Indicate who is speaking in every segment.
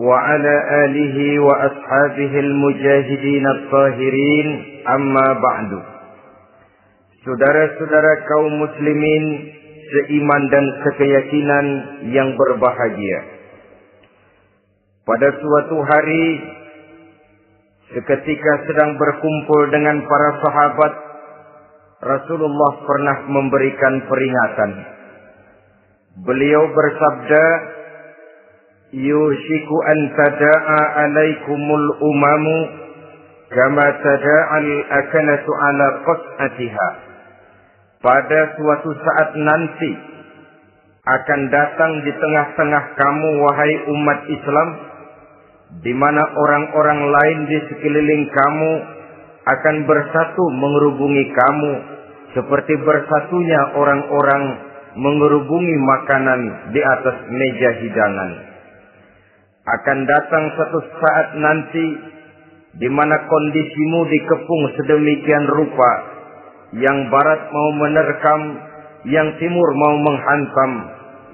Speaker 1: وعلى آله وأصحابه المجاهدين الطاهرين أما بعد Saudara-saudara kaum muslimin seiman dan sekeyakinan yang berbahagia. Pada suatu hari seketika sedang berkumpul dengan para sahabat Rasulullah pernah memberikan peringatan. Beliau bersabda, yushiku an tada'a alaikumul umamu kama tada'al akanatu ala qas'atiha. Pada suatu saat nanti akan datang di tengah-tengah kamu wahai umat Islam di mana orang-orang lain di sekeliling kamu akan bersatu mengerubungi kamu seperti bersatunya orang-orang mengerubungi makanan di atas meja hidangan akan datang satu saat nanti di mana kondisimu dikepung sedemikian rupa yang barat mau menerkam, yang timur mau menghantam,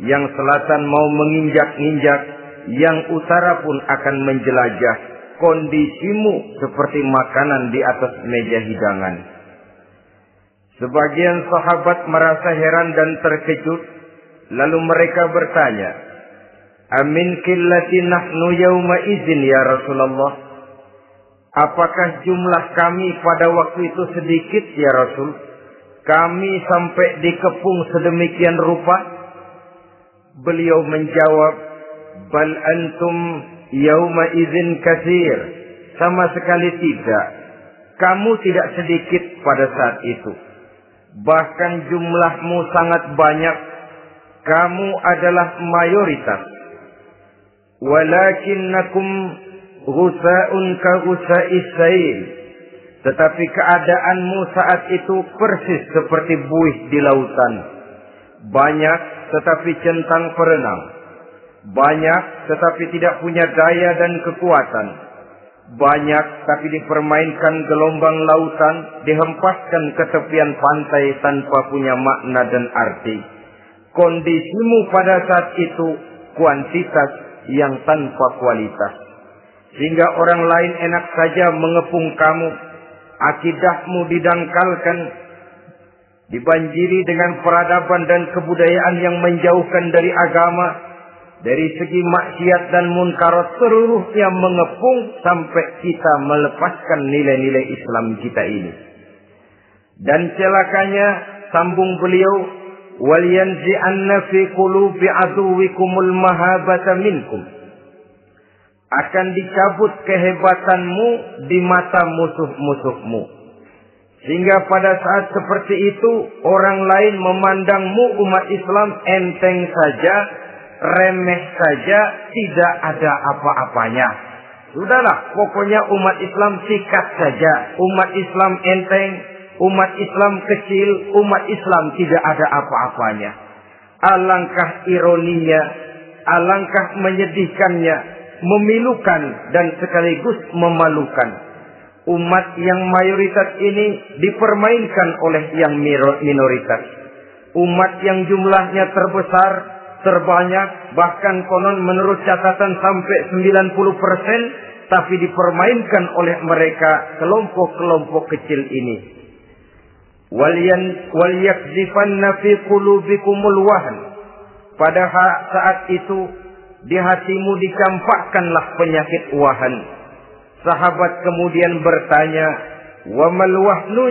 Speaker 1: yang selatan mau menginjak-injak, yang utara pun akan menjelajah. Kondisimu seperti makanan di atas meja hidangan. Sebagian sahabat merasa heran dan terkejut, lalu mereka bertanya, Amin killati nahnu yawma izin ya Rasulullah. Apakah jumlah kami pada waktu itu sedikit ya Rasul? Kami sampai dikepung sedemikian rupa? Beliau menjawab, Bal antum yawma izin kasir. Sama sekali tidak. Kamu tidak sedikit pada saat itu. Bahkan jumlahmu sangat banyak. Kamu adalah mayoritas walakinnakum ghusa'un ka ghusa'is tetapi keadaanmu saat itu persis seperti buih di lautan. Banyak tetapi centang perenang banyak tetapi tidak punya daya dan kekuatan. Banyak tapi dipermainkan gelombang lautan dihempaskan ke tepian pantai tanpa punya makna dan arti. Kondisimu pada saat itu kuantitas yang tanpa kualitas. Sehingga orang lain enak saja mengepung kamu. Akidahmu didangkalkan. Dibanjiri dengan peradaban dan kebudayaan yang menjauhkan dari agama. Dari segi maksiat dan munkarat seluruhnya mengepung sampai kita melepaskan nilai-nilai Islam kita ini. Dan celakanya sambung beliau وَلْيَنْزِعَنَّ فِي قُلُوبِ عَدُوِّكُمُ الْمَهَابَةَ مِنْكُمْ akan dicabut kehebatanmu di mata musuh-musuhmu. Sehingga pada saat seperti itu orang lain memandangmu umat Islam enteng saja, remeh saja, tidak ada apa-apanya. Sudahlah, pokoknya umat Islam sikat saja. Umat Islam enteng, umat Islam kecil, umat Islam tidak ada apa-apanya. Alangkah ironinya, alangkah menyedihkannya, memilukan dan sekaligus memalukan. Umat yang mayoritas ini dipermainkan oleh yang minoritas. Umat yang jumlahnya terbesar, terbanyak, bahkan konon menurut catatan sampai 90 persen, tapi dipermainkan oleh mereka kelompok-kelompok kecil ini waliyakzifanna fi qulubikumul wahn pada saat itu di hatimu dicampakkanlah penyakit wahan. Sahabat kemudian bertanya wa mal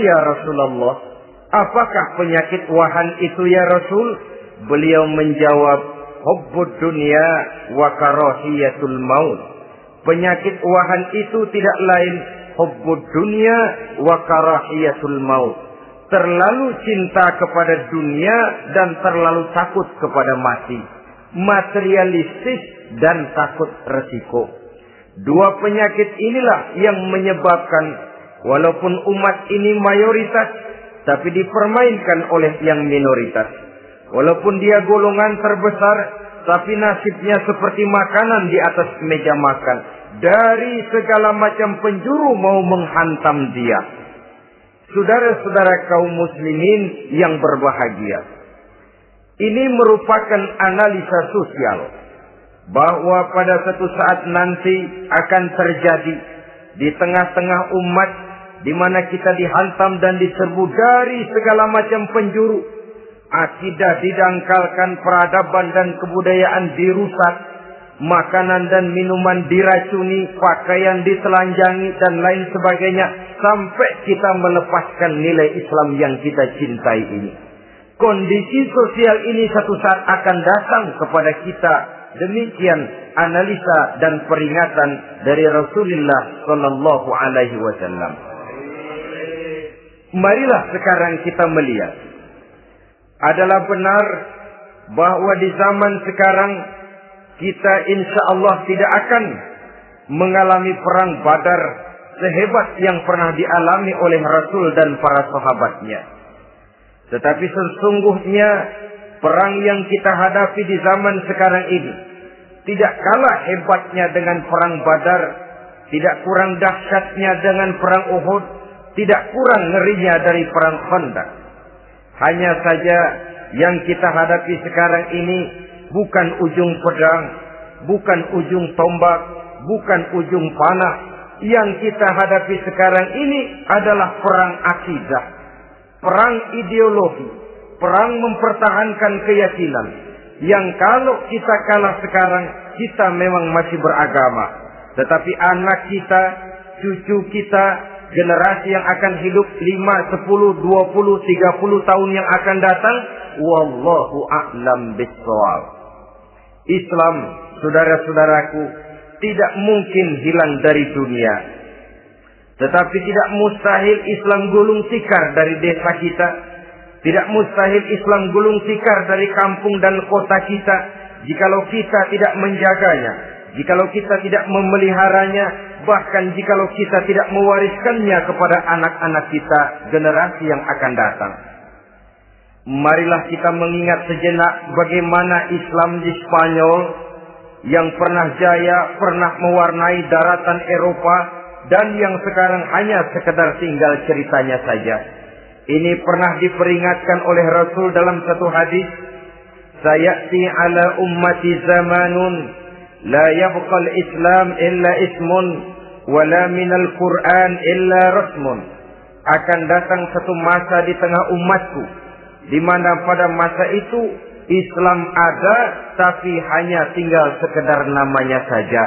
Speaker 1: ya Rasulullah? Apakah penyakit wahan itu ya Rasul? Beliau menjawab hubbud dunya wa karahiyatul maut. Penyakit wahan itu tidak lain hubbud dunya wa karahiyatul maut terlalu cinta kepada dunia dan terlalu takut kepada mati. materialistis dan takut resiko. Dua penyakit inilah yang menyebabkan walaupun umat ini mayoritas tapi dipermainkan oleh yang minoritas. Walaupun dia golongan terbesar tapi nasibnya seperti makanan di atas meja makan. Dari segala macam penjuru mau menghantam dia. Saudara-saudara kaum muslimin yang berbahagia. Ini merupakan analisa sosial bahwa pada satu saat nanti akan terjadi di tengah-tengah umat di mana kita dihantam dan diserbu dari segala macam penjuru. Akidah didangkalkan, peradaban dan kebudayaan dirusak, makanan dan minuman diracuni, pakaian ditelanjangi dan lain sebagainya sampai kita melepaskan nilai Islam yang kita cintai ini. Kondisi sosial ini satu saat akan datang kepada kita. Demikian analisa dan peringatan dari Rasulullah Sallallahu Alaihi Wasallam. Marilah sekarang kita melihat. Adalah benar bahwa di zaman sekarang kita insya Allah tidak akan mengalami perang badar sehebat yang pernah dialami oleh Rasul dan para sahabatnya. Tetapi sesungguhnya perang yang kita hadapi di zaman sekarang ini tidak kalah hebatnya dengan perang badar, tidak kurang dahsyatnya dengan perang Uhud, tidak kurang ngerinya dari perang Khandaq. Hanya saja yang kita hadapi sekarang ini bukan ujung pedang, bukan ujung tombak, bukan ujung panah. Yang kita hadapi sekarang ini adalah perang akidah, perang ideologi, perang mempertahankan keyakinan. Yang kalau kita kalah sekarang, kita memang masih beragama. Tetapi anak kita, cucu kita, generasi yang akan hidup 5, 10, 20, 30 tahun yang akan datang, wallahu a'lam bissawab. Islam, saudara-saudaraku, tidak mungkin hilang dari dunia. Tetapi tidak mustahil Islam gulung tikar dari desa kita. Tidak mustahil Islam gulung tikar dari kampung dan kota kita. Jikalau kita tidak menjaganya. Jikalau kita tidak memeliharanya. Bahkan jikalau kita tidak mewariskannya kepada anak-anak kita. Generasi yang akan datang. Marilah kita mengingat sejenak bagaimana Islam di Spanyol yang pernah jaya, pernah mewarnai daratan Eropa dan yang sekarang hanya sekedar tinggal ceritanya saja. Ini pernah diperingatkan oleh Rasul dalam satu hadis, "Sayati ala ummati zamanun la yabqal Islam illa ismun wala minal Qur'an illa rasmun." Akan datang satu masa di tengah umatku di mana pada masa itu Islam ada tapi hanya tinggal sekedar namanya saja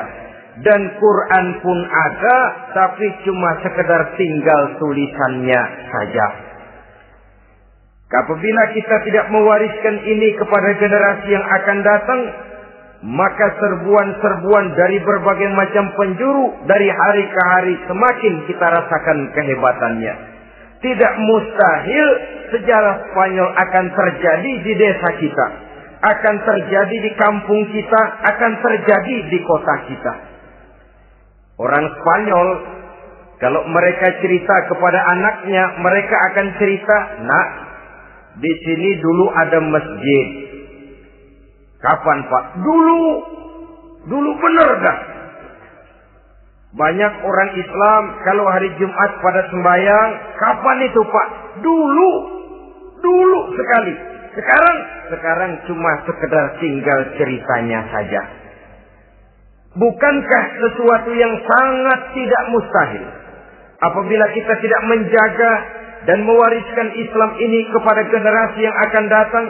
Speaker 1: dan Quran pun ada tapi cuma sekedar tinggal tulisannya saja. Apabila kita tidak mewariskan ini kepada generasi yang akan datang, maka serbuan-serbuan dari berbagai macam penjuru dari hari ke hari semakin kita rasakan kehebatannya. Tidak mustahil sejarah Spanyol akan terjadi di desa kita. Akan terjadi di kampung kita. Akan terjadi di kota kita. Orang Spanyol, kalau mereka cerita kepada anaknya, mereka akan cerita, nak, di sini dulu ada masjid. Kapan pak? Dulu. Dulu benar dah. Banyak orang Islam kalau hari Jumat pada sembahyang, kapan itu Pak? Dulu. Dulu sekali. Sekarang sekarang cuma sekedar tinggal ceritanya saja. Bukankah sesuatu yang sangat tidak mustahil apabila kita tidak menjaga dan mewariskan Islam ini kepada generasi yang akan datang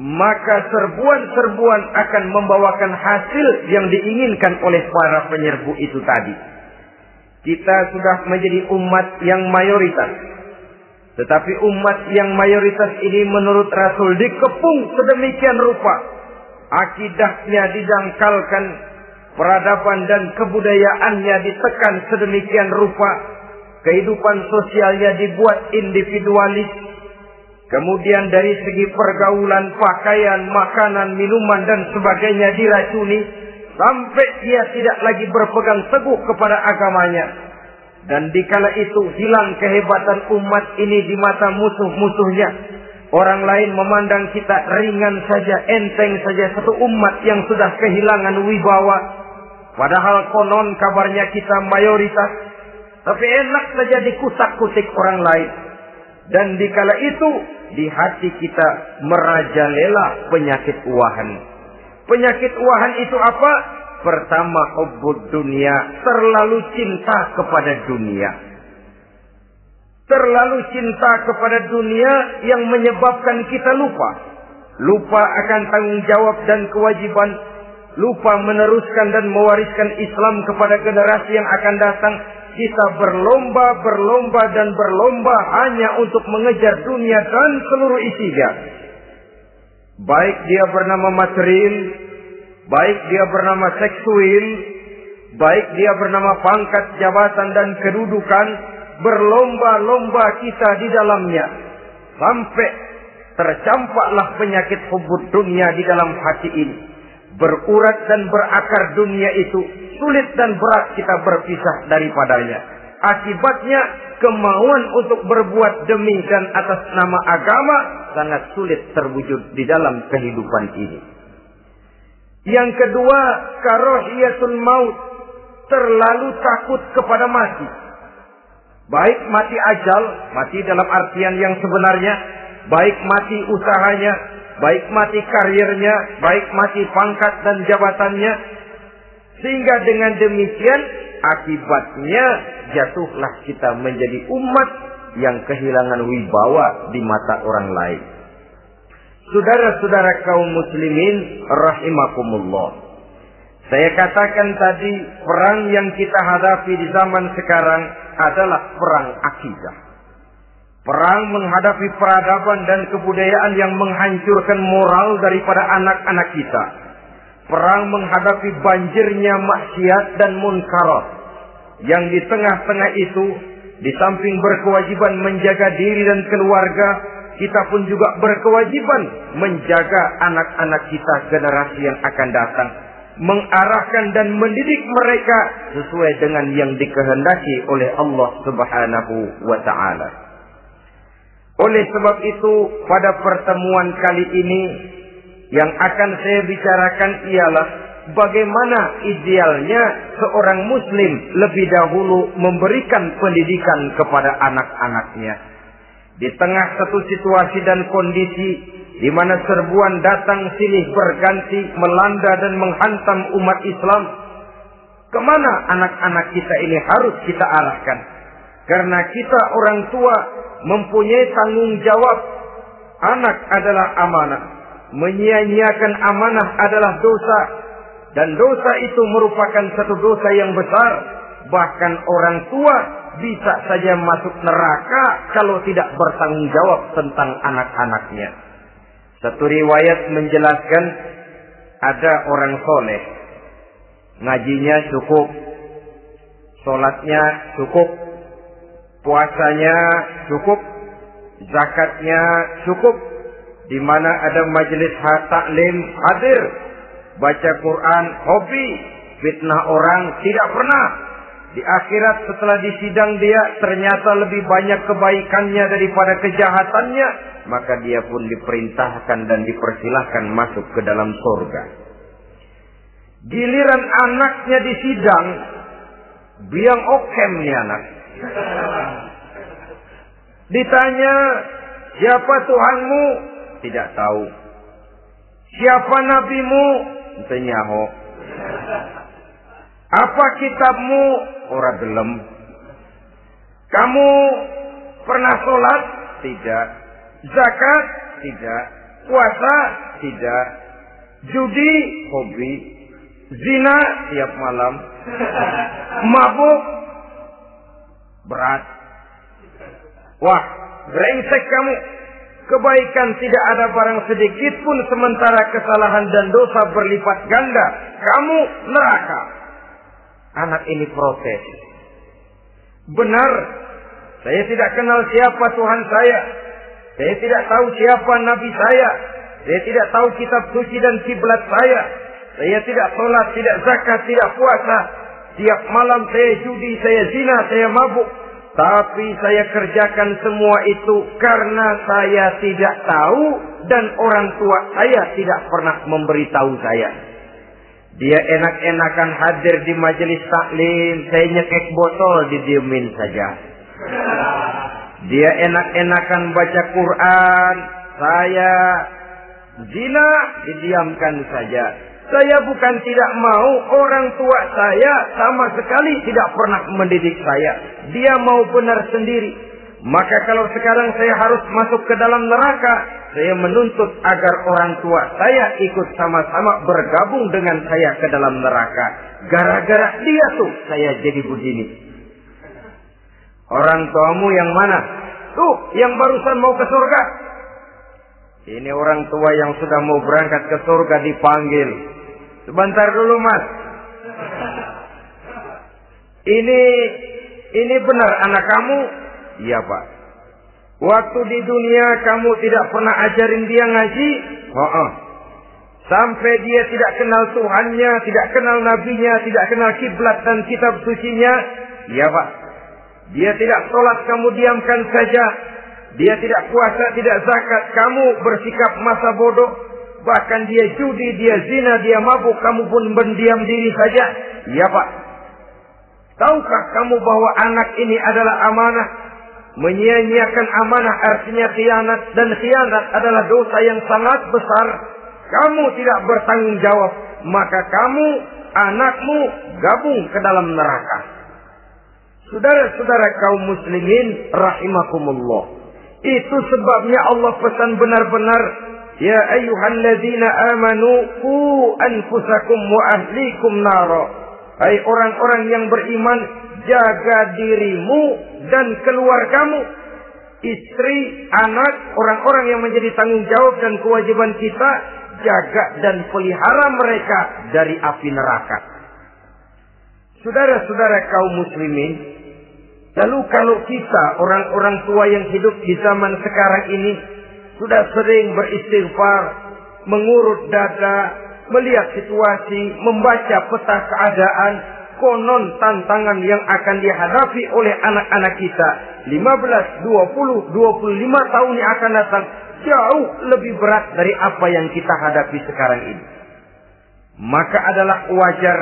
Speaker 1: maka serbuan-serbuan akan membawakan hasil yang diinginkan oleh para penyerbu itu tadi. Kita sudah menjadi umat yang mayoritas. Tetapi umat yang mayoritas ini menurut Rasul dikepung sedemikian rupa. Akidahnya didangkalkan, peradaban dan kebudayaannya ditekan sedemikian rupa. Kehidupan sosialnya dibuat individualis, Kemudian dari segi pergaulan, pakaian, makanan, minuman dan sebagainya diracuni sampai dia tidak lagi berpegang teguh kepada agamanya. Dan dikala itu hilang kehebatan umat ini di mata musuh-musuhnya. Orang lain memandang kita ringan saja, enteng saja satu umat yang sudah kehilangan wibawa. Padahal konon kabarnya kita mayoritas. Tapi enak saja dikutak-kutik orang lain. Dan dikala itu di hati kita merajalela penyakit uahan. Penyakit uahan itu apa? Pertama, hubbud dunia, terlalu cinta kepada dunia. Terlalu cinta kepada dunia yang menyebabkan kita lupa. Lupa akan tanggung jawab dan kewajiban. Lupa meneruskan dan mewariskan Islam kepada generasi yang akan datang kita berlomba, berlomba dan berlomba hanya untuk mengejar dunia dan seluruh isinya. Baik dia bernama material, baik dia bernama seksual, baik dia bernama pangkat, jabatan dan kedudukan, berlomba-lomba kita di dalamnya. Sampai tercampaklah penyakit hubud dunia di dalam hati ini. Berurat dan berakar dunia itu sulit dan berat kita berpisah daripadanya. Akibatnya kemauan untuk berbuat demi dan atas nama agama sangat sulit terwujud di dalam kehidupan ini. Yang kedua, karohiyatul maut, terlalu takut kepada mati. Baik mati ajal, mati dalam artian yang sebenarnya, baik mati usahanya, baik mati karirnya, baik mati pangkat dan jabatannya, sehingga dengan demikian akibatnya jatuhlah kita menjadi umat yang kehilangan wibawa di mata orang lain. Saudara-saudara kaum muslimin rahimakumullah. Saya katakan tadi perang yang kita hadapi di zaman sekarang adalah perang akidah. Perang menghadapi peradaban dan kebudayaan yang menghancurkan moral daripada anak-anak kita perang menghadapi banjirnya maksiat dan munkarat. Yang di tengah-tengah itu, di samping berkewajiban menjaga diri dan keluarga, kita pun juga berkewajiban menjaga anak-anak kita generasi yang akan datang. Mengarahkan dan mendidik mereka sesuai dengan yang dikehendaki oleh Allah subhanahu wa ta'ala. Oleh sebab itu, pada pertemuan kali ini, yang akan saya bicarakan ialah bagaimana idealnya seorang muslim lebih dahulu memberikan pendidikan kepada anak-anaknya. Di tengah satu situasi dan kondisi di mana serbuan datang silih berganti melanda dan menghantam umat Islam, ke mana anak-anak kita ini harus kita arahkan? Karena kita orang tua mempunyai tanggung jawab. Anak adalah amanah menyia-nyiakan amanah adalah dosa. Dan dosa itu merupakan satu dosa yang besar. Bahkan orang tua bisa saja masuk neraka kalau tidak bertanggung jawab tentang anak-anaknya. Satu riwayat menjelaskan ada orang soleh. Ngajinya cukup. Sholatnya cukup. Puasanya cukup. Zakatnya cukup di mana ada majelis taklim hadir, baca Quran, hobi, fitnah orang tidak pernah. Di akhirat setelah disidang dia ternyata lebih banyak kebaikannya daripada kejahatannya, maka dia pun diperintahkan dan dipersilahkan masuk ke dalam surga. Giliran anaknya disidang, biang okem nih anak. Ditanya, siapa Tuhanmu? Tidak tahu. Siapa nabimu? Tenyaho. Apa kitabmu? Ora gelem. Kamu pernah sholat? Tidak. Zakat? Tidak. Puasa? Tidak. Judi? Hobi. Zina? Tiap malam. Mabuk? Berat. Wah, brengsek kamu. Kebaikan tidak ada barang sedikit pun sementara kesalahan dan dosa berlipat ganda. Kamu neraka. Anak ini protes. Benar. Saya tidak kenal siapa Tuhan saya. Saya tidak tahu siapa nabi saya. Saya tidak tahu kitab suci dan kiblat saya. Saya tidak sholat, tidak zakat, tidak puasa. Tiap malam saya judi, saya zina, saya mabuk. Tapi saya kerjakan semua itu karena saya tidak tahu dan orang tua saya tidak pernah memberitahu saya. Dia enak-enakan hadir di majelis taklim, saya nyekek botol didiemin saja. Dia enak-enakan baca Quran, saya zina didiamkan saja. Saya bukan tidak mau orang tua saya sama sekali tidak pernah mendidik saya. Dia mau benar sendiri. Maka kalau sekarang saya harus masuk ke dalam neraka, saya menuntut agar orang tua saya ikut sama-sama bergabung dengan saya ke dalam neraka. Gara-gara dia tuh saya jadi begini. Orang tuamu yang mana? Tuh, yang barusan mau ke surga. Ini orang tua yang sudah mau berangkat ke surga dipanggil. Sebentar dulu mas. Ini ini benar anak kamu? Iya pak. Waktu di dunia kamu tidak pernah ajarin dia ngaji? Oh, oh. Sampai dia tidak kenal Tuhannya, tidak kenal nabinya, tidak kenal kiblat dan kitab sucinya? Iya pak. Dia tidak sholat, kamu diamkan saja. Dia tidak puasa, tidak zakat, kamu bersikap masa bodoh. Bahkan dia judi, dia zina, dia mabuk, kamu pun berdiam diri saja. Iya pak. Tahukah kamu bahwa anak ini adalah amanah? Menyia-nyiakan amanah artinya khianat. Dan khianat adalah dosa yang sangat besar. Kamu tidak bertanggung jawab. Maka kamu, anakmu gabung ke dalam neraka. Saudara-saudara kaum muslimin rahimakumullah. Itu sebabnya Allah pesan benar-benar Ya ayyuhalladzina amanu ku anfusakum wa ahlikum nara. Hai orang-orang yang beriman, jaga dirimu dan keluargamu. Istri, anak, orang-orang yang menjadi tanggung jawab dan kewajiban kita jaga dan pelihara mereka dari api neraka. Saudara-saudara kaum muslimin, lalu kalau kita orang-orang tua yang hidup di zaman sekarang ini sudah sering beristighfar, mengurut dada, melihat situasi, membaca peta keadaan, konon tantangan yang akan dihadapi oleh anak-anak kita 15, 20, 25 tahun yang akan datang jauh lebih berat dari apa yang kita hadapi sekarang ini. Maka adalah wajar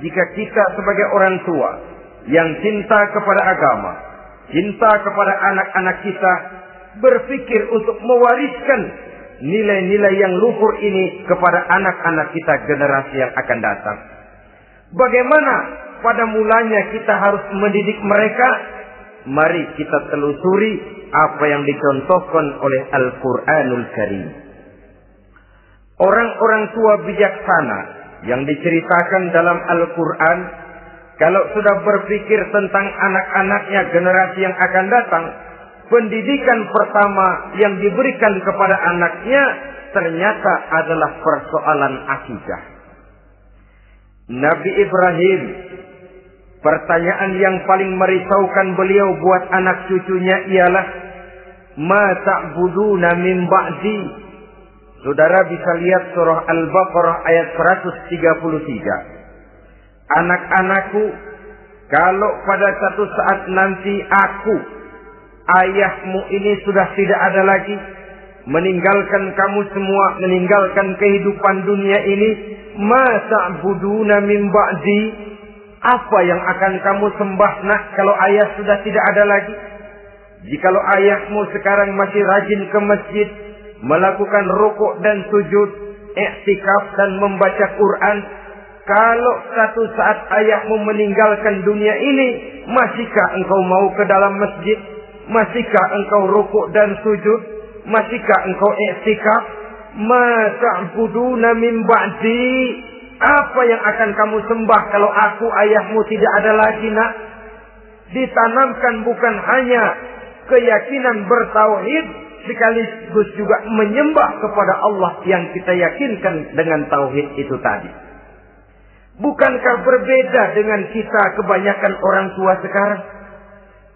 Speaker 1: jika kita sebagai orang tua yang cinta kepada agama, cinta kepada anak-anak kita berpikir untuk mewariskan nilai-nilai yang luhur ini kepada anak-anak kita generasi yang akan datang. Bagaimana pada mulanya kita harus mendidik mereka? Mari kita telusuri apa yang dicontohkan oleh Al-Quranul Karim. Orang-orang tua bijaksana yang diceritakan dalam Al-Quran, kalau sudah berpikir tentang anak-anaknya generasi yang akan datang, pendidikan pertama yang diberikan kepada anaknya ternyata adalah persoalan akidah. Nabi Ibrahim, pertanyaan yang paling merisaukan beliau buat anak cucunya ialah, Ma ta'buduna min ba'di. Saudara bisa lihat surah Al-Baqarah ayat 133. Anak-anakku, kalau pada satu saat nanti aku ayahmu ini sudah tidak ada lagi. Meninggalkan kamu semua meninggalkan kehidupan dunia ini. Masa buduna min ba'di. Apa yang akan kamu sembah nak kalau ayah sudah tidak ada lagi? Jikalau ayahmu sekarang masih rajin ke masjid melakukan rukuk dan sujud iktikaf dan membaca Quran kalau satu saat ayahmu meninggalkan dunia ini masihkah engkau mau ke dalam masjid Masihkah engkau rukuk dan sujud? Masihkah engkau i'tikaf? Ma ta'buduna min ba'di? Apa yang akan kamu sembah kalau aku ayahmu tidak ada lagi nak? Ditanamkan bukan hanya keyakinan bertauhid sekaligus juga menyembah kepada Allah yang kita yakinkan dengan tauhid itu tadi. Bukankah berbeda dengan kita kebanyakan orang tua sekarang?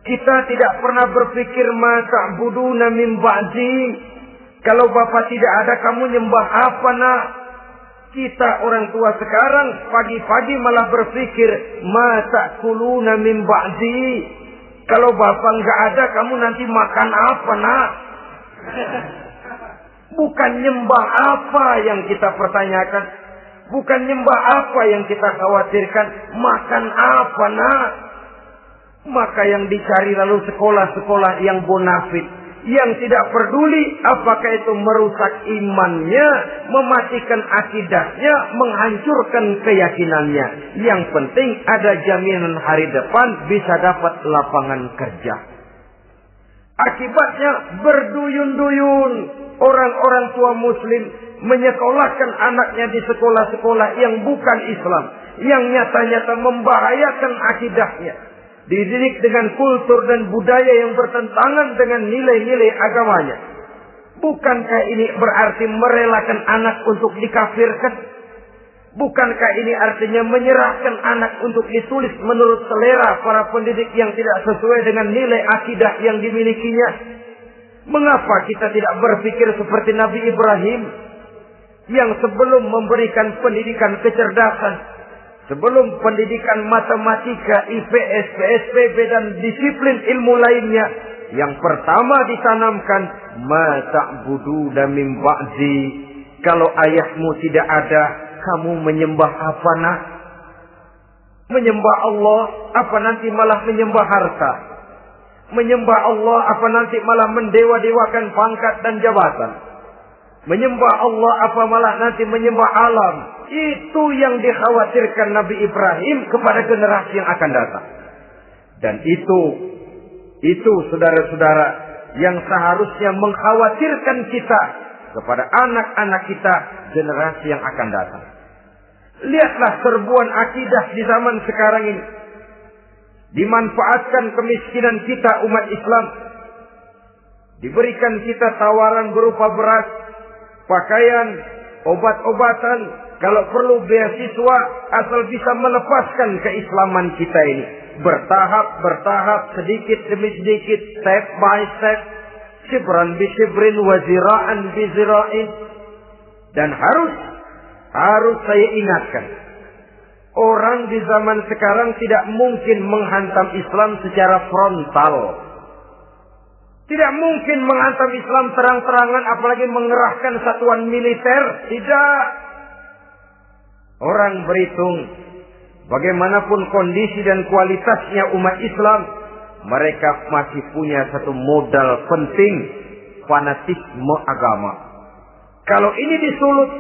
Speaker 1: Kita tidak pernah berpikir masa buduna min ba'di. Kalau bapak tidak ada kamu nyembah apa nak? Kita orang tua sekarang pagi-pagi malah berpikir masa kuluna min ba'di. Kalau bapak nggak ada kamu nanti makan apa nak? Bukan nyembah apa yang kita pertanyakan. Bukan nyembah apa yang kita khawatirkan. Makan apa nak? Maka yang dicari lalu sekolah-sekolah yang bonafit. Yang tidak peduli apakah itu merusak imannya, mematikan akidahnya, menghancurkan keyakinannya. Yang penting ada jaminan hari depan bisa dapat lapangan kerja. Akibatnya berduyun-duyun orang-orang tua muslim menyekolahkan anaknya di sekolah-sekolah yang bukan Islam. Yang nyata-nyata membahayakan akidahnya dididik dengan kultur dan budaya yang bertentangan dengan nilai-nilai agamanya. Bukankah ini berarti merelakan anak untuk dikafirkan? Bukankah ini artinya menyerahkan anak untuk ditulis menurut selera para pendidik yang tidak sesuai dengan nilai akidah yang dimilikinya? Mengapa kita tidak berpikir seperti Nabi Ibrahim yang sebelum memberikan pendidikan kecerdasan, Sebelum pendidikan matematika, IPS, PSPB dan disiplin ilmu lainnya. Yang pertama ditanamkan. Mata budu dan ba'zi. Kalau ayahmu tidak ada, kamu menyembah apa nak? Menyembah Allah, apa nanti malah menyembah harta? Menyembah Allah, apa nanti malah mendewa-dewakan pangkat dan jabatan? Menyembah Allah, apa malah nanti menyembah alam? Itu yang dikhawatirkan Nabi Ibrahim kepada generasi yang akan datang. Dan itu, itu saudara-saudara yang seharusnya mengkhawatirkan kita kepada anak-anak kita generasi yang akan datang. Lihatlah serbuan akidah di zaman sekarang ini. Dimanfaatkan kemiskinan kita umat Islam. Diberikan kita tawaran berupa beras, pakaian, obat-obatan, kalau perlu beasiswa asal bisa melepaskan keislaman kita ini. Bertahap, bertahap, sedikit demi sedikit, step by step. Sibran bi sibrin waziraan bi zira'in. Dan harus, harus saya ingatkan. Orang di zaman sekarang tidak mungkin menghantam Islam secara frontal. Tidak mungkin menghantam Islam terang-terangan apalagi mengerahkan satuan militer. Tidak. Orang berhitung bagaimanapun kondisi dan kualitasnya umat Islam, mereka masih punya satu modal penting, fanatisme agama. Kalau ini disulut,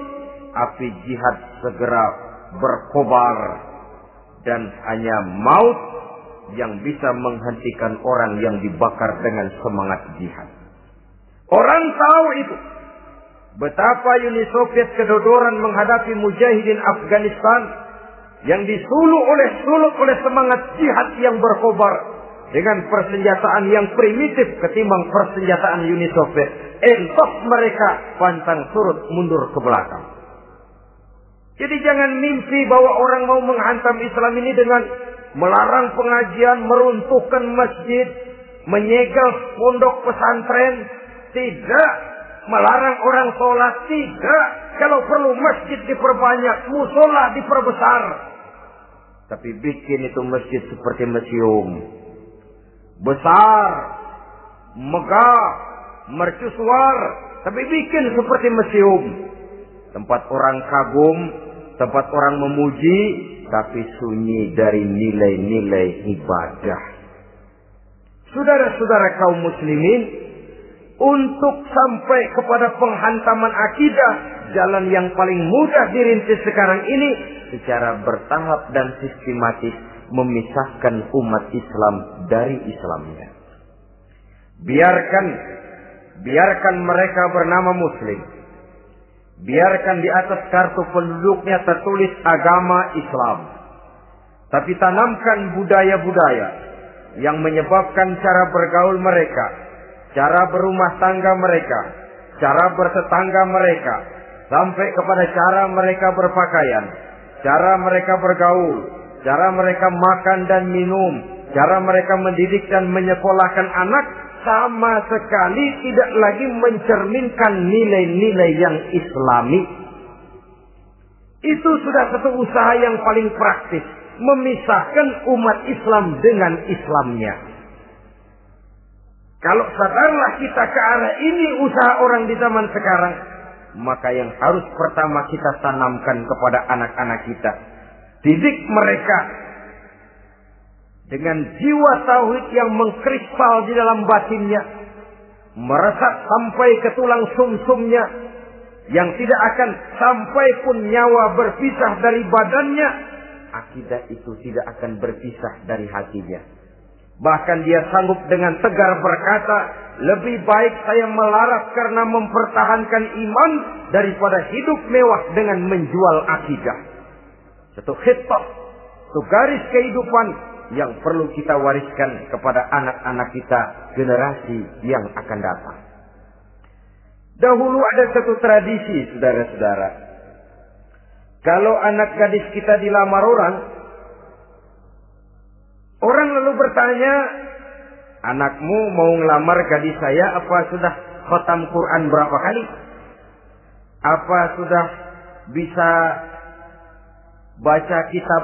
Speaker 1: api jihad segera berkobar dan hanya maut yang bisa menghentikan orang yang dibakar dengan semangat jihad. Orang tahu itu. Betapa Uni Soviet kedodoran menghadapi mujahidin Afghanistan yang disuluk oleh suluk oleh semangat jihad yang berkobar dengan persenjataan yang primitif ketimbang persenjataan Uni Soviet. Entok mereka pantang surut mundur ke belakang. Jadi jangan mimpi bahwa orang mau menghantam Islam ini dengan melarang pengajian, meruntuhkan masjid, menyegel pondok pesantren. Tidak melarang orang sholat tidak. Kalau perlu masjid diperbanyak, musola diperbesar. Tapi bikin itu masjid seperti museum. Besar, megah, mercusuar. Tapi bikin seperti museum. Tempat orang kagum, tempat orang memuji, tapi sunyi dari nilai-nilai ibadah. Saudara-saudara kaum muslimin, untuk sampai kepada penghantaman akidah, jalan yang paling mudah dirintis sekarang ini secara bertahap dan sistematis memisahkan umat Islam dari Islamnya. Biarkan biarkan mereka bernama muslim. Biarkan di atas kartu penduduknya tertulis agama Islam. Tapi tanamkan budaya-budaya yang menyebabkan cara bergaul mereka cara berumah tangga mereka, cara bertetangga mereka, sampai kepada cara mereka berpakaian, cara mereka bergaul, cara mereka makan dan minum, Cara mereka mendidik dan menyekolahkan anak sama sekali tidak lagi mencerminkan nilai-nilai yang islami. Itu sudah satu usaha yang paling praktis. Memisahkan umat Islam dengan Islamnya. Kalau sadarlah kita ke arah ini usaha orang di zaman sekarang. Maka yang harus pertama kita tanamkan kepada anak-anak kita. Didik mereka dengan jiwa tauhid yang mengkrispal di dalam batinnya, meresap sampai ke tulang sumsumnya, yang tidak akan sampai pun nyawa berpisah dari badannya, akidah itu tidak akan berpisah dari hatinya. Bahkan dia sanggup dengan tegar berkata, lebih baik saya melarat karena mempertahankan iman daripada hidup mewah dengan menjual akidah. Satu khitab, satu garis kehidupan yang perlu kita wariskan kepada anak-anak kita generasi yang akan datang. Dahulu ada satu tradisi, saudara-saudara. Kalau anak gadis kita dilamar orang, orang lalu bertanya, anakmu mau ngelamar gadis saya apa sudah khotam Quran berapa kali? Apa sudah bisa baca kitab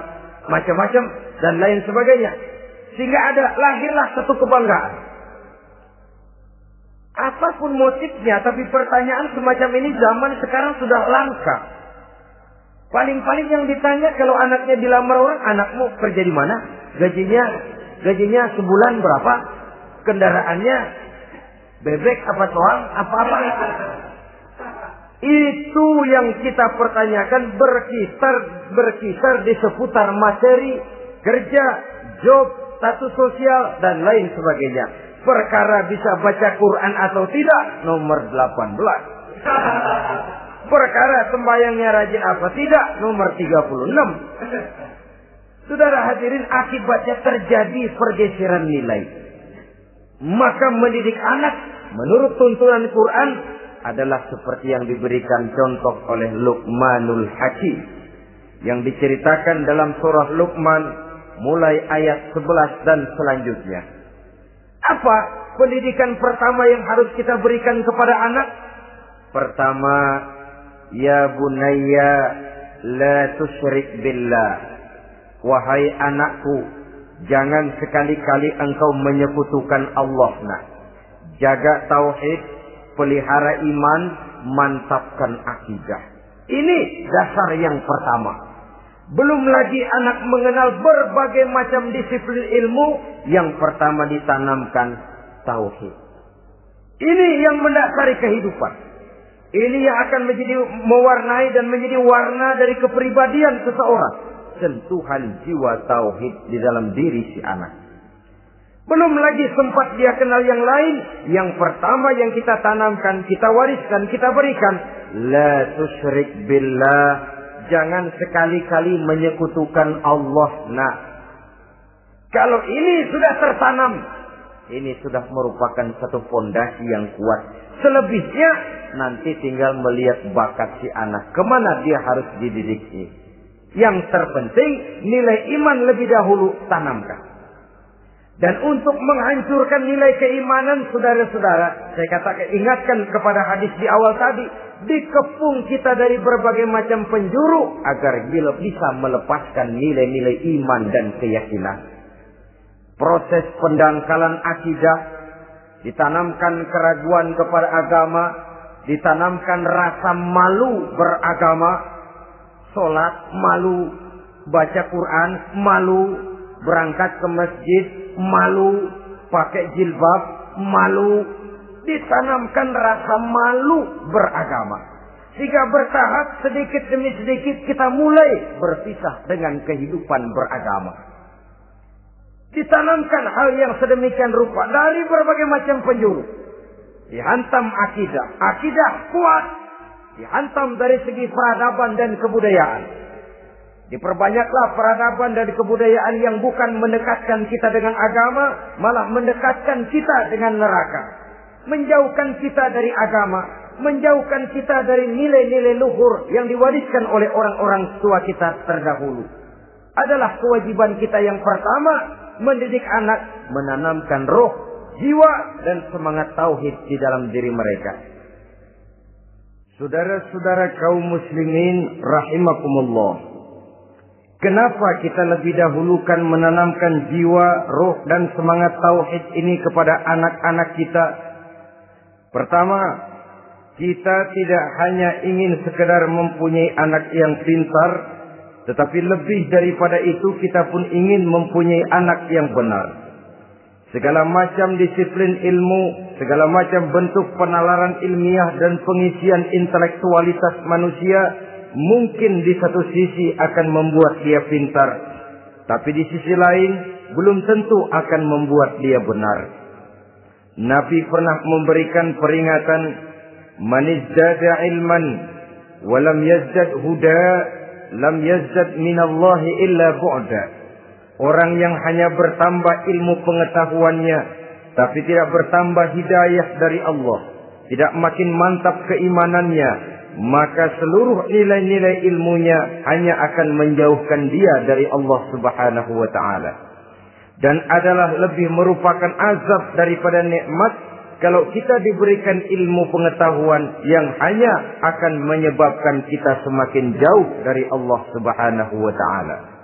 Speaker 1: macam-macam dan lain sebagainya. Sehingga ada lahirlah satu kebanggaan. Apa pun motifnya, tapi pertanyaan semacam ini zaman sekarang sudah langka. Paling-paling yang ditanya kalau anaknya dilamar orang, anakmu kerja di mana? Gajinya, gajinya sebulan berapa? Kendaraannya bebek apa soal apa-apa? Itu yang kita pertanyakan berkisar berkisar di seputar materi kerja, job, status sosial dan lain sebagainya. Perkara bisa baca Quran atau tidak nomor 18. Perkara sembayangnya rajin apa tidak nomor 36. Saudara hadirin akibatnya terjadi pergeseran nilai. Maka mendidik anak menurut tuntunan Quran adalah seperti yang diberikan contoh oleh Luqmanul Hakim yang diceritakan dalam surah Luqman mulai ayat 11 dan selanjutnya. Apa pendidikan pertama yang harus kita berikan kepada anak? Pertama, ya bunayya la tusyrik billah. Wahai anakku, jangan sekali-kali engkau menyekutukan Allah. Nah, jaga tauhid, pelihara iman, mantapkan akidah. Ini dasar yang pertama. Belum lagi anak mengenal berbagai macam disiplin ilmu yang pertama ditanamkan tauhid. Ini yang mendasari kehidupan. Ini yang akan menjadi mewarnai dan menjadi warna dari kepribadian seseorang. Sentuhan jiwa tauhid di dalam diri si anak. Belum lagi sempat dia kenal yang lain. Yang pertama yang kita tanamkan, kita wariskan, kita berikan. La tusyrik billah jangan sekali-kali menyekutukan Allah. Nah, kalau ini sudah tertanam, ini sudah merupakan satu fondasi yang kuat. Selebihnya nanti tinggal melihat bakat si anak. Ke mana dia harus dididik ini. Yang terpenting nilai iman lebih dahulu tanamkan. Dan untuk menghancurkan nilai keimanan saudara-saudara, saya katakan ingatkan kepada hadis di awal tadi, dikepung kita dari berbagai macam penjuru agar bila bisa melepaskan nilai-nilai iman dan keyakinan. Proses pendangkalan akidah, ditanamkan keraguan kepada agama, ditanamkan rasa malu beragama, sholat malu, baca Quran malu, berangkat ke masjid malu, pakai jilbab malu, ditanamkan rasa malu beragama. Sehingga bertahap sedikit demi sedikit kita mulai berpisah dengan kehidupan beragama. Ditanamkan hal yang sedemikian rupa dari berbagai macam penjuru. Dihantam akidah. Akidah kuat. Dihantam dari segi peradaban dan kebudayaan. Diperbanyaklah peradaban dan kebudayaan yang bukan mendekatkan kita dengan agama, malah mendekatkan kita dengan neraka menjauhkan kita dari agama, menjauhkan kita dari nilai-nilai luhur yang diwariskan oleh orang-orang tua kita terdahulu. Adalah kewajiban kita yang pertama mendidik anak, menanamkan roh, jiwa, dan semangat tauhid di dalam diri mereka. Saudara-saudara kaum muslimin rahimakumullah. Kenapa kita lebih dahulukan menanamkan jiwa, roh, dan semangat tauhid ini kepada anak-anak kita? Pertama, kita tidak hanya ingin sekedar mempunyai anak yang pintar, tetapi lebih daripada itu kita pun ingin mempunyai anak yang benar. Segala macam disiplin ilmu, segala macam bentuk penalaran ilmiah dan pengisian intelektualitas manusia mungkin di satu sisi akan membuat dia pintar, tapi di sisi lain belum tentu akan membuat dia benar. Nabi pernah memberikan peringatan, "Man izdada ilman wa lam yazdad huda, lam yazdad minallahi illa bu'da." Orang yang hanya bertambah ilmu pengetahuannya, tapi tidak bertambah hidayah dari Allah, tidak makin mantap keimanannya, maka seluruh nilai-nilai ilmunya hanya akan menjauhkan dia dari Allah Subhanahu wa taala. Dan adalah lebih merupakan azab daripada nikmat kalau kita diberikan ilmu pengetahuan yang hanya akan menyebabkan kita semakin jauh dari Allah Subhanahu wa taala.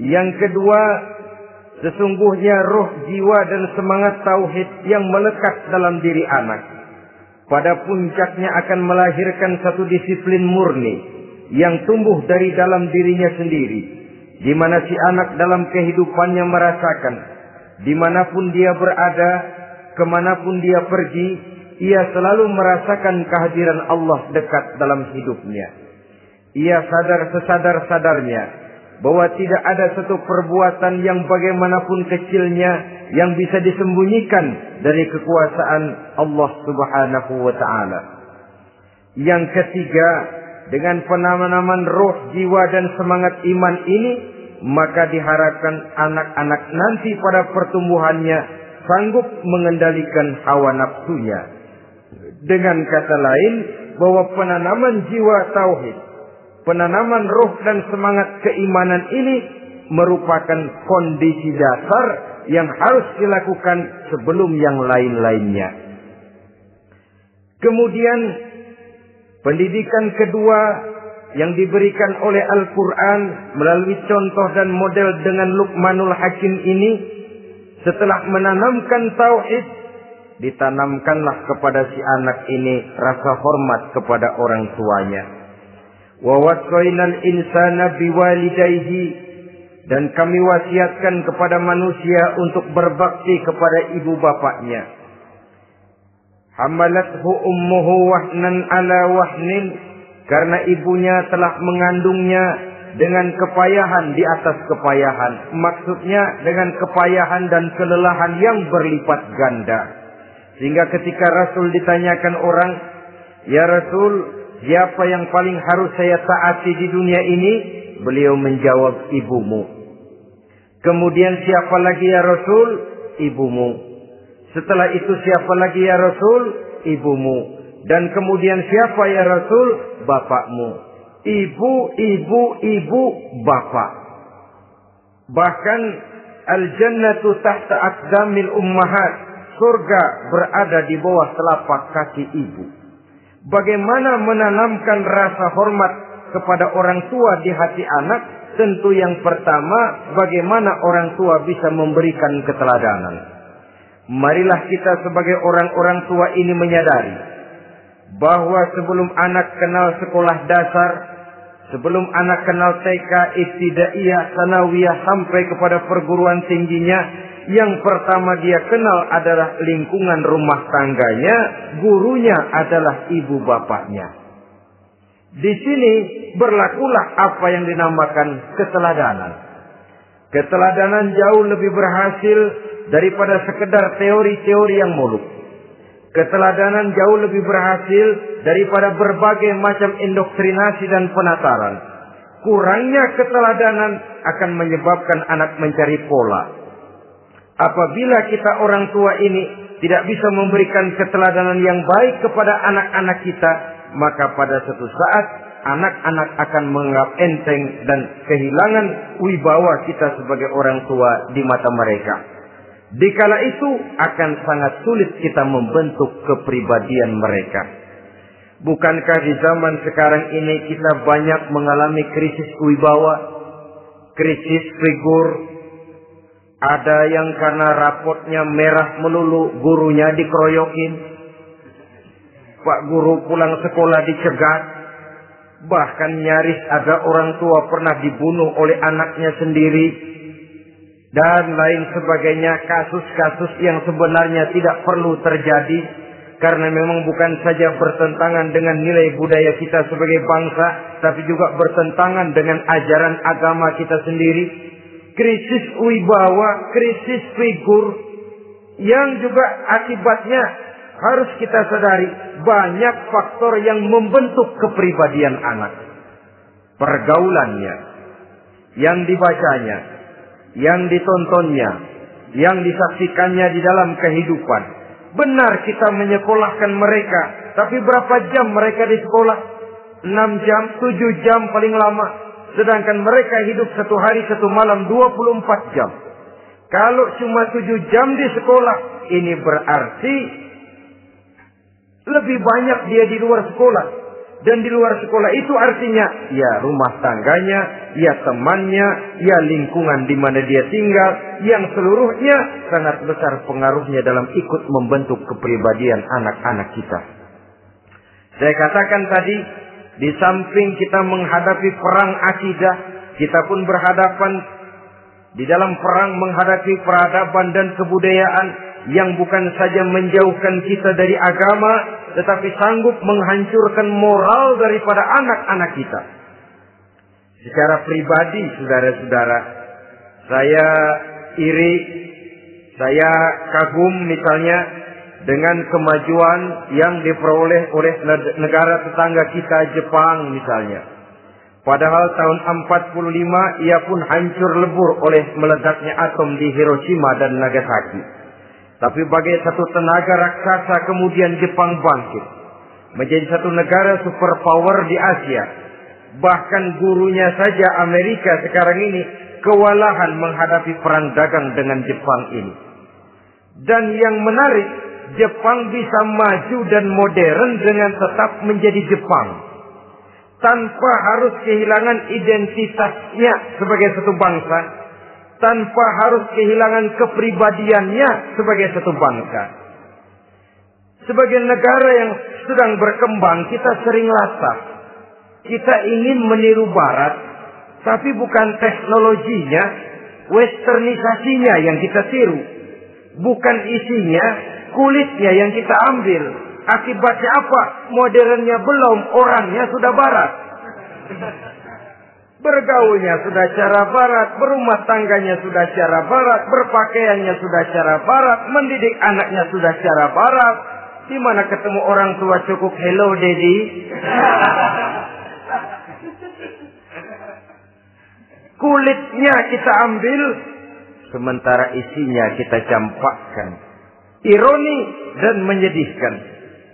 Speaker 1: Yang kedua, sesungguhnya roh jiwa dan semangat tauhid yang melekat dalam diri anak. Pada puncaknya akan melahirkan satu disiplin murni yang tumbuh dari dalam dirinya sendiri. Di mana si anak dalam kehidupannya merasakan, di mana pun dia berada, ke mana pun dia pergi, ia selalu merasakan kehadiran Allah dekat dalam hidupnya. Ia sadar sesadar-sadarnya bahwa tidak ada satu perbuatan yang bagaimanapun kecilnya yang bisa disembunyikan dari kekuasaan Allah Subhanahu wa taala. Yang ketiga, dengan penanaman roh, jiwa dan semangat iman ini, maka diharapkan anak-anak nanti pada pertumbuhannya sanggup mengendalikan hawa nafsunya. Dengan kata lain, bahwa penanaman jiwa tauhid penanaman roh dan semangat keimanan ini merupakan kondisi dasar yang harus dilakukan sebelum yang lain-lainnya. Kemudian pendidikan kedua yang diberikan oleh Al-Quran melalui contoh dan model dengan Luqmanul Hakim ini setelah menanamkan tauhid ditanamkanlah kepada si anak ini rasa hormat kepada orang tuanya wa insana biwalidayhi. Dan kami wasiatkan kepada manusia untuk berbakti kepada ibu bapaknya. Hamalathu ummuhu wahnan ala wahnin. Karena ibunya telah mengandungnya dengan kepayahan di atas kepayahan. Maksudnya dengan kepayahan dan kelelahan yang berlipat ganda. Sehingga ketika Rasul ditanyakan orang ya Rasul Siapa yang paling harus saya taati di dunia ini? Beliau menjawab ibumu. Kemudian siapa lagi ya Rasul? Ibumu. Setelah itu siapa lagi ya Rasul? Ibumu. Dan kemudian siapa ya Rasul? Bapakmu. Ibu, ibu, ibu, bapak. Bahkan al-jannatu tahta aqdamil ummahat. Surga berada di bawah telapak kaki ibu. Bagaimana menanamkan rasa hormat kepada orang tua di hati anak? Tentu yang pertama, bagaimana orang tua bisa memberikan keteladanan. Marilah kita sebagai orang-orang tua ini menyadari bahwa sebelum anak kenal sekolah dasar, sebelum anak kenal TK, ibtidaiyah, sanawiyah sampai kepada perguruan tingginya, yang pertama dia kenal adalah lingkungan rumah tangganya, gurunya adalah ibu bapaknya. Di sini berlakulah apa yang dinamakan keteladanan. Keteladanan jauh lebih berhasil daripada sekedar teori-teori yang muluk. Keteladanan jauh lebih berhasil daripada berbagai macam indoktrinasi dan penataran. Kurangnya keteladanan akan menyebabkan anak mencari pola Apabila kita orang tua ini tidak bisa memberikan keteladanan yang baik kepada anak-anak kita, maka pada suatu saat anak-anak akan menganggap enteng dan kehilangan wibawa kita sebagai orang tua di mata mereka. Dikala itu akan sangat sulit kita membentuk kepribadian mereka. Bukankah di zaman sekarang ini kita banyak mengalami krisis wibawa, krisis figur, ada yang karena rapotnya merah melulu, gurunya dikeroyokin. Pak guru pulang sekolah dicegat. Bahkan nyaris ada orang tua pernah dibunuh oleh anaknya sendiri. Dan lain sebagainya kasus-kasus yang sebenarnya tidak perlu terjadi. Karena memang bukan saja bertentangan dengan nilai budaya kita sebagai bangsa. Tapi juga bertentangan dengan ajaran agama kita sendiri krisis wibawa, krisis figur yang juga akibatnya harus kita sadari banyak faktor yang membentuk kepribadian anak. Pergaulannya, yang dibacanya, yang ditontonnya, yang disaksikannya di dalam kehidupan. Benar kita menyekolahkan mereka, tapi berapa jam mereka di sekolah? 6 jam, 7 jam paling lama. Sedangkan mereka hidup satu hari satu malam 24 jam. Kalau cuma 7 jam di sekolah, ini berarti lebih banyak dia di luar sekolah. Dan di luar sekolah itu artinya ya rumah tangganya, ya temannya, ya lingkungan di mana dia tinggal, yang seluruhnya sangat besar pengaruhnya dalam ikut membentuk kepribadian anak-anak kita. Saya katakan tadi, di samping kita menghadapi perang akidah, kita pun berhadapan di dalam perang menghadapi peradaban dan kebudayaan yang bukan saja menjauhkan kita dari agama, tetapi sanggup menghancurkan moral daripada anak-anak kita. Secara pribadi, saudara-saudara, saya iri, saya kagum misalnya dengan kemajuan yang diperoleh oleh negara tetangga kita Jepang misalnya. Padahal tahun 45 ia pun hancur lebur oleh meledaknya atom di Hiroshima dan Nagasaki. Tapi bagai satu tenaga raksasa kemudian Jepang bangkit. Menjadi satu negara superpower di Asia. Bahkan gurunya saja Amerika sekarang ini kewalahan menghadapi perang dagang dengan Jepang ini. Dan yang menarik, Jepang bisa maju dan modern dengan tetap menjadi Jepang. Tanpa harus kehilangan identitasnya sebagai satu bangsa. Tanpa harus kehilangan kepribadiannya sebagai satu bangsa. Sebagai negara yang sedang berkembang, kita sering latah. Kita ingin meniru barat, tapi bukan teknologinya, westernisasinya yang kita tiru. Bukan isinya, kulitnya yang kita ambil. Akibatnya apa? Modernnya belum, orangnya sudah barat. Bergaulnya sudah cara barat, berumah tangganya sudah cara barat, berpakaiannya sudah cara barat, mendidik anaknya sudah cara barat. Di mana ketemu orang tua cukup hello daddy. Kulitnya kita ambil, sementara isinya kita campakkan ironi dan menyedihkan.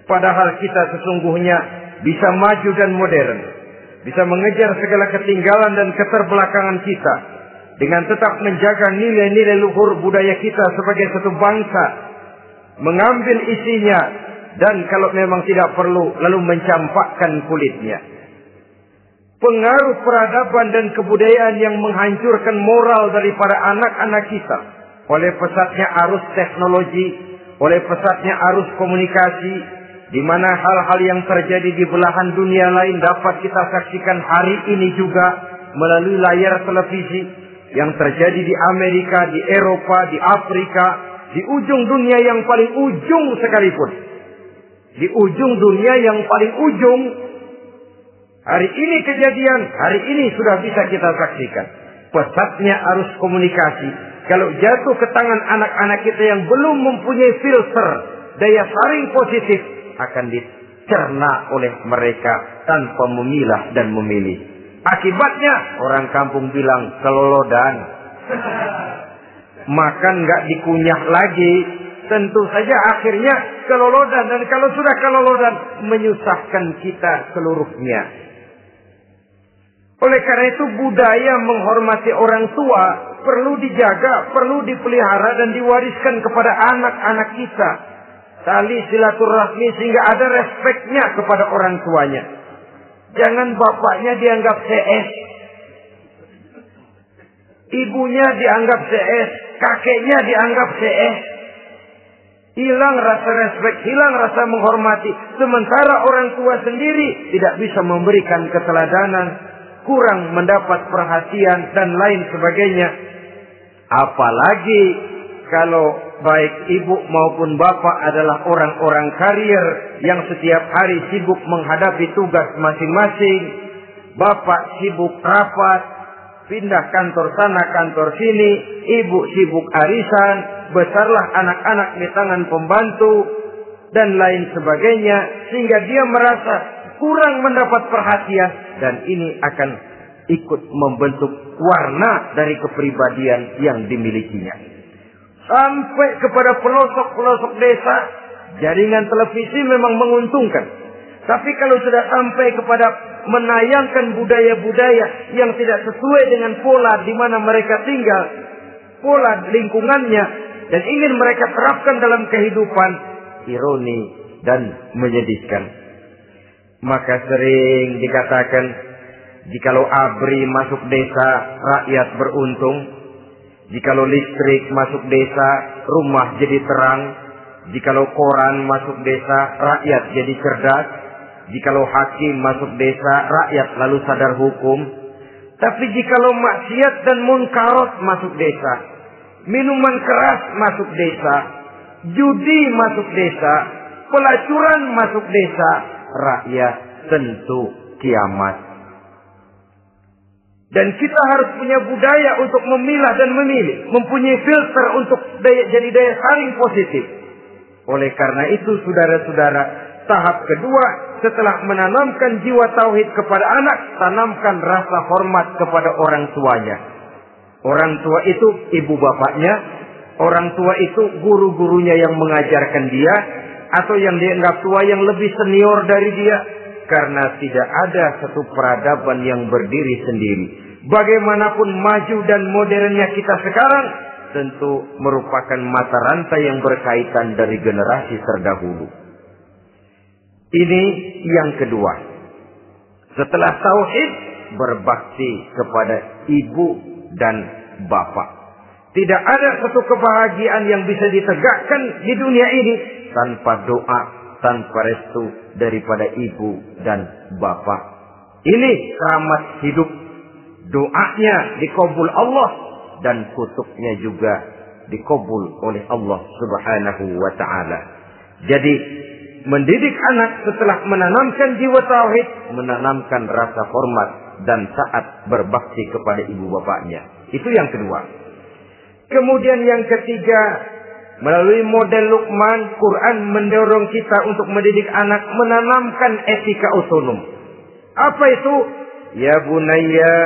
Speaker 1: Padahal kita sesungguhnya bisa maju dan modern. Bisa mengejar segala ketinggalan dan keterbelakangan kita. Dengan tetap menjaga nilai-nilai luhur budaya kita sebagai satu bangsa. Mengambil isinya. Dan kalau memang tidak perlu lalu mencampakkan kulitnya. Pengaruh peradaban dan kebudayaan yang menghancurkan moral daripada anak-anak kita. Oleh pesatnya arus teknologi oleh pesatnya arus komunikasi di mana hal-hal yang terjadi di belahan dunia lain dapat kita saksikan hari ini juga melalui layar televisi yang terjadi di Amerika, di Eropa, di Afrika, di ujung dunia yang paling ujung sekalipun. Di ujung dunia yang paling ujung hari ini kejadian, hari ini sudah bisa kita saksikan. Pesatnya arus komunikasi kalau jatuh ke tangan anak-anak kita yang belum mempunyai filter daya saring positif akan dicerna oleh mereka tanpa memilah dan memilih. Akibatnya orang kampung bilang kelolodan. Makan nggak dikunyah lagi. Tentu saja akhirnya kelolodan dan kalau sudah kelolodan menyusahkan kita seluruhnya. Oleh karena itu budaya menghormati orang tua perlu dijaga, perlu dipelihara dan diwariskan kepada anak-anak kita. Tali silaturahmi sehingga ada respeknya kepada orang tuanya. Jangan bapaknya dianggap CS. Ibunya dianggap CS. Kakeknya dianggap CS. Hilang rasa respek, hilang rasa menghormati. Sementara orang tua sendiri tidak bisa memberikan keteladanan. Kurang mendapat perhatian dan lain sebagainya. Apalagi kalau baik ibu maupun bapak adalah orang-orang karier yang setiap hari sibuk menghadapi tugas masing-masing. Bapak sibuk rapat, pindah kantor sana kantor sini, ibu sibuk arisan, besarlah anak-anak di tangan pembantu dan lain sebagainya sehingga dia merasa kurang mendapat perhatian dan ini akan ikut membentuk warna dari kepribadian yang dimilikinya. Sampai kepada pelosok-pelosok desa, jaringan televisi memang menguntungkan. Tapi kalau sudah sampai kepada menayangkan budaya-budaya yang tidak sesuai dengan pola di mana mereka tinggal, pola lingkungannya, dan ingin mereka terapkan dalam kehidupan, ironi dan menyedihkan. Maka sering dikatakan, jikalau ABRI masuk desa, rakyat beruntung. Jikalau listrik masuk desa, rumah jadi terang. Jikalau koran masuk desa, rakyat jadi cerdas. Jikalau hakim masuk desa, rakyat lalu sadar hukum. Tapi jikalau maksiat dan munkarot masuk desa, minuman keras masuk desa, judi masuk desa, pelacuran masuk desa, rakyat tentu kiamat. Dan kita harus punya budaya untuk memilah dan memilih. Mempunyai filter untuk daya, jadi daya saring positif. Oleh karena itu saudara-saudara, tahap kedua setelah menanamkan jiwa tauhid kepada anak, tanamkan rasa hormat kepada orang tuanya. Orang tua itu ibu bapaknya, orang tua itu guru-gurunya yang mengajarkan dia, atau yang dianggap tua yang lebih senior dari dia, karena tidak ada satu peradaban yang berdiri sendiri. Bagaimanapun maju dan modernnya kita sekarang, tentu merupakan mata rantai yang berkaitan dari generasi terdahulu. Ini yang kedua. Setelah tauhid, berbakti kepada ibu dan bapak. Tidak ada satu kebahagiaan yang bisa ditegakkan di dunia ini tanpa doa, tanpa restu daripada ibu dan bapak. Ini keramat hidup. Doanya dikabul Allah dan kutuknya juga dikabul oleh Allah Subhanahu wa taala. Jadi mendidik anak setelah menanamkan jiwa tauhid, menanamkan rasa hormat dan taat berbakti kepada ibu bapaknya. Itu yang kedua. Kemudian yang ketiga, melalui model Luqman, Quran mendorong kita untuk mendidik anak menanamkan etika otonom. Apa itu? Ya bunayya,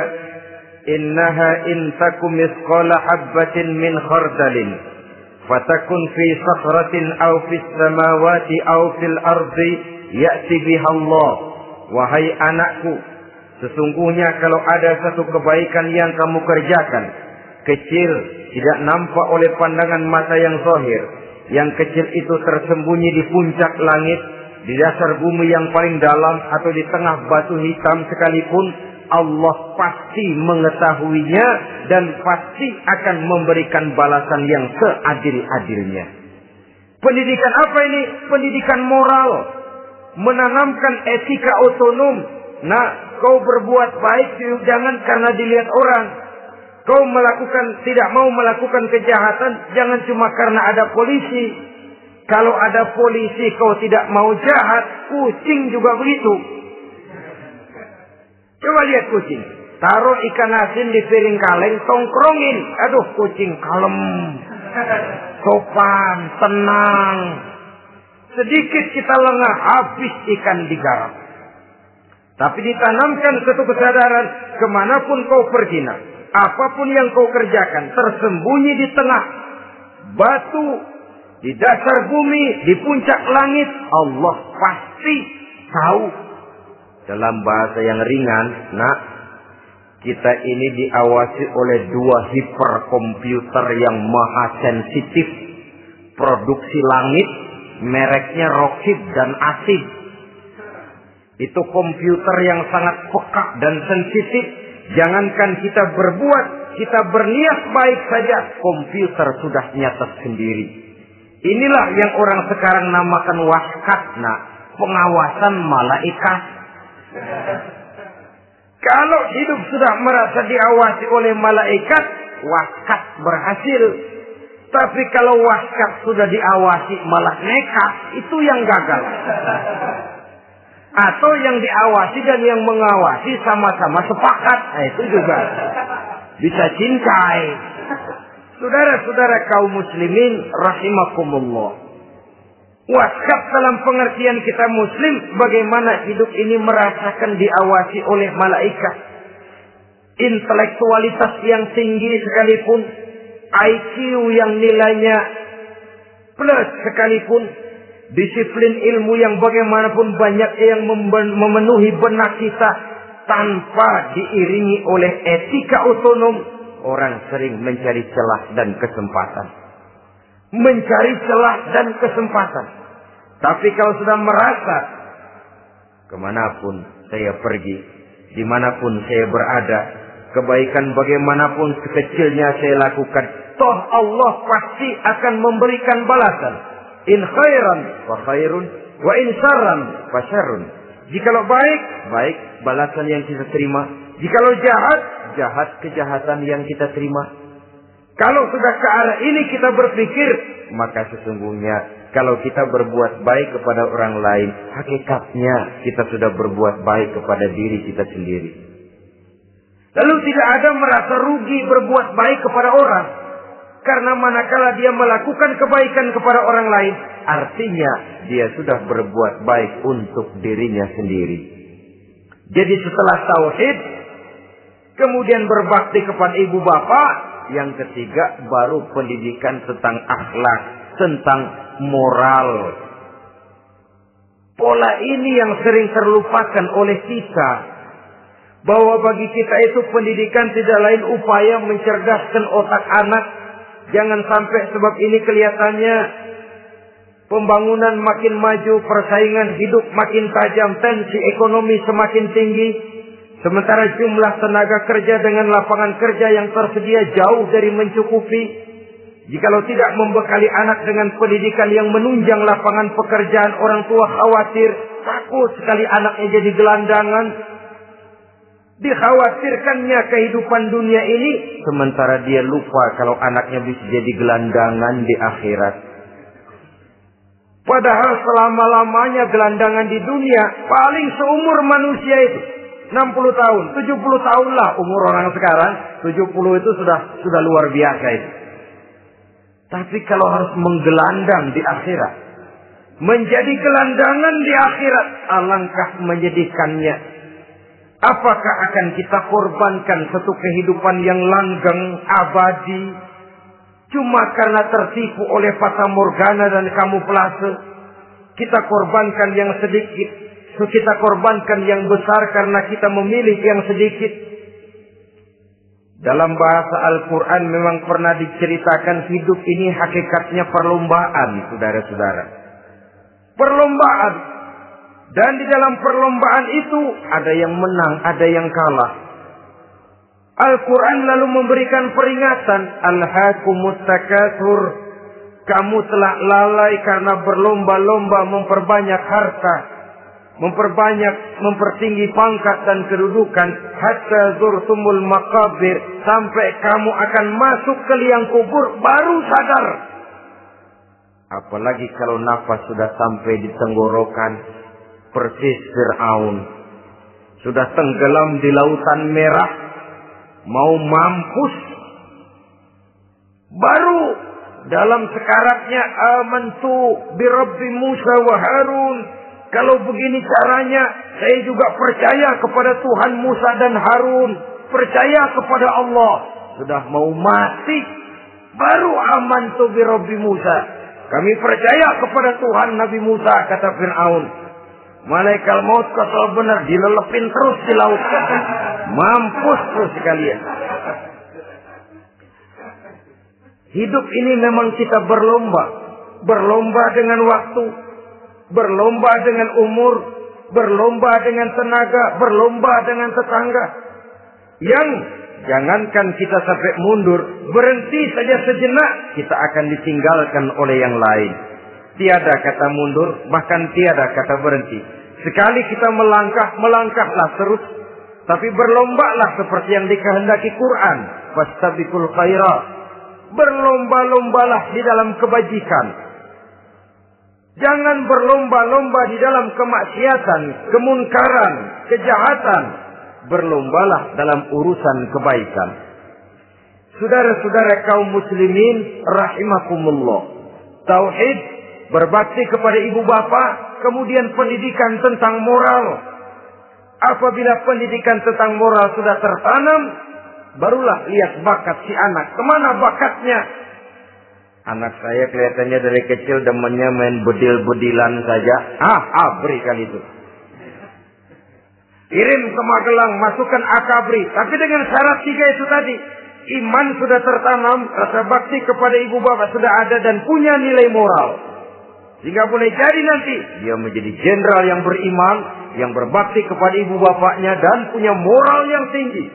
Speaker 1: innaha in takum misqala habbatin min khardalin fatakun fi sakhratin aw fis samawati aw fil ardi ya'ti biha Allah. Wahai anakku, sesungguhnya kalau ada satu kebaikan yang kamu kerjakan, kecil, tidak nampak oleh pandangan mata yang zahir. Yang kecil itu tersembunyi di puncak langit, di dasar bumi yang paling dalam atau di tengah batu hitam sekalipun, Allah pasti mengetahuinya dan pasti akan memberikan balasan yang seadil-adilnya. Pendidikan apa ini? Pendidikan moral. Menanamkan etika otonom. Nah, kau berbuat baik jangan karena dilihat orang. Kau melakukan tidak mau melakukan kejahatan jangan cuma karena ada polisi. Kalau ada polisi kau tidak mau jahat, kucing juga begitu. Coba lihat kucing. Taruh ikan asin di piring kaleng, tongkrongin. Aduh, kucing kalem. Sopan, tenang. Sedikit kita lengah, habis ikan digarap. Tapi ditanamkan satu kesadaran, ke mana pun kau pergi nak. Apa pun yang kau kerjakan, tersembunyi di tengah batu, di dasar bumi, di puncak langit, Allah pasti tahu dalam bahasa yang ringan, nak, Kita ini diawasi oleh dua hiperkomputer yang maha sensitif. Produksi langit, mereknya Rockheed dan Asid. Itu komputer yang sangat peka dan sensitif. Jangankan kita berbuat, kita berniat baik saja, komputer sudah nyata sendiri. Inilah yang orang sekarang namakan waskat, nah, pengawasan malaikat. Kalau hidup sudah merasa diawasi oleh malaikat, waskat berhasil. Tapi kalau waskat sudah diawasi malah nekat, itu yang gagal. Atau yang diawasi dan yang mengawasi sama-sama sepakat. Nah, itu juga bisa cintai. Saudara-saudara kaum muslimin rahimakumullah. Waskat dalam pengertian kita muslim bagaimana hidup ini merasakan diawasi oleh malaikat. Intelektualitas yang tinggi sekalipun, IQ yang nilainya plus sekalipun, disiplin ilmu yang bagaimanapun banyak yang memenuhi benak kita tanpa diiringi oleh etika otonom, orang sering mencari celah dan kesempatan. Mencari celah dan kesempatan. Tapi kalau sudah merasa ke mana pun saya pergi, di mana pun saya berada, kebaikan bagaimanapun sekecilnya saya lakukan, toh Allah pasti akan memberikan balasan. In khairan fa khairun wa in syarran fa syarrun. Jikalau baik, baik balasan yang kita terima. Jikalau jahat, jahat kejahatan yang kita terima. Kalau sudah ke arah ini kita berpikir, maka sesungguhnya kalau kita berbuat baik kepada orang lain, hakikatnya kita sudah berbuat baik kepada diri kita sendiri. Lalu tidak ada merasa rugi berbuat baik kepada orang. Karena manakala dia melakukan kebaikan kepada orang lain, artinya dia sudah berbuat baik untuk dirinya sendiri. Jadi setelah tauhid, kemudian berbakti kepada ibu bapak, yang ketiga baru pendidikan tentang akhlak, tentang moral. Pola ini yang sering terlupakan oleh kita. Bahwa bagi kita itu pendidikan tidak lain upaya mencerdaskan otak anak. Jangan sampai sebab ini kelihatannya pembangunan makin maju, persaingan hidup makin tajam, tensi ekonomi semakin tinggi. Sementara jumlah tenaga kerja dengan lapangan kerja yang tersedia jauh dari mencukupi. Jikalau tidak membekali anak dengan pendidikan yang menunjang lapangan pekerjaan, orang tua khawatir, takut sekali anaknya jadi gelandangan. Dikhawatirkannya kehidupan dunia ini, sementara dia lupa kalau anaknya bisa jadi gelandangan di akhirat. Padahal selama-lamanya gelandangan di dunia, paling seumur manusia itu. 60 tahun, 70 tahun lah umur orang sekarang. 70 itu sudah sudah luar biasa itu. Tapi kalau harus menggelandang di akhirat. Menjadi gelandangan di akhirat. Alangkah menjadikannya. Apakah akan kita korbankan satu kehidupan yang langgeng, abadi. Cuma karena tertipu oleh fata morgana dan kamuflase. Kita korbankan yang sedikit kita korbankan yang besar karena kita memilih yang sedikit. Dalam bahasa Al-Quran memang pernah diceritakan hidup ini hakikatnya perlombaan, saudara-saudara. Perlombaan. Dan di dalam perlombaan itu ada yang menang, ada yang kalah. Al-Quran lalu memberikan peringatan. Al-Hakumut Takathur. Kamu telah lalai karena berlomba-lomba memperbanyak harta memperbanyak, mempertinggi pangkat dan kedudukan hatta zurtumul makabir sampai kamu akan masuk ke liang kubur baru sadar. Apalagi kalau nafas sudah sampai di tenggorokan persis Fir'aun. Sudah tenggelam di lautan merah. Mau mampus. Baru dalam sekaratnya amantu birabbi Musa wa Harun kalau begini caranya, saya juga percaya kepada Tuhan Musa dan Harun. Percaya kepada Allah. Sudah mau mati. Baru aman tu Robbi Musa. Kami percaya kepada Tuhan Nabi Musa, kata Fir'aun. Malaikat maut kesal benar, dilelepin terus di laut. Mampus tuh sekalian. Hidup ini memang kita berlomba. Berlomba dengan waktu. Berlomba dengan umur. Berlomba dengan tenaga. Berlomba dengan tetangga. Yang jangankan kita sampai mundur. Berhenti saja sejenak. Kita akan ditinggalkan oleh yang lain. Tiada kata mundur. Bahkan tiada kata berhenti. Sekali kita melangkah, melangkahlah terus. Tapi berlombalah seperti yang dikehendaki Quran. Fastabikul khairat berlomba-lombalah di dalam kebajikan. Jangan berlomba-lomba di dalam kemaksiatan, kemunkaran, kejahatan. Berlombalah dalam urusan kebaikan. Saudara-saudara kaum muslimin rahimakumullah. Tauhid berbakti kepada ibu bapa, kemudian pendidikan tentang moral. Apabila pendidikan tentang moral sudah tertanam, Barulah lihat bakat si anak. Ke mana bakatnya? Anak saya kelihatannya dari kecil demennya main bedil-bedilan saja. Ah, abri kan itu. Kirim ke Magelang, masukkan akabri. Tapi dengan syarat tiga itu tadi. Iman sudah tertanam, rasa bakti kepada ibu bapak sudah ada dan punya nilai moral. Sehingga boleh jadi nanti dia menjadi jenderal yang beriman, yang berbakti kepada ibu bapaknya dan punya moral yang tinggi.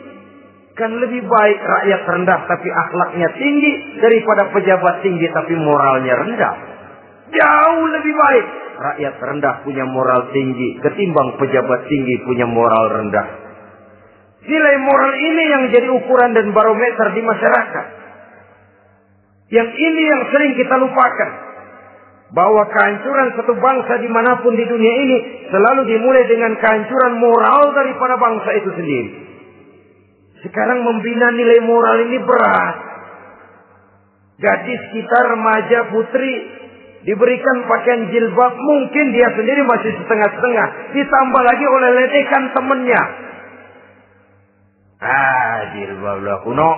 Speaker 1: Kan lebih baik rakyat rendah tapi akhlaknya tinggi daripada pejabat tinggi tapi moralnya rendah. Jauh lebih baik rakyat rendah punya moral tinggi ketimbang pejabat tinggi punya moral rendah. Nilai moral ini yang jadi ukuran dan barometer di masyarakat. Yang ini yang sering kita lupakan. Bahwa kehancuran satu bangsa di mana pun di dunia ini selalu dimulai dengan kehancuran moral daripada bangsa itu sendiri. Sekarang membina nilai moral ini berat. Gadis kita remaja putri diberikan pakaian jilbab mungkin dia sendiri masih setengah-setengah ditambah lagi oleh ledekan temennya ah jilbab lah kuno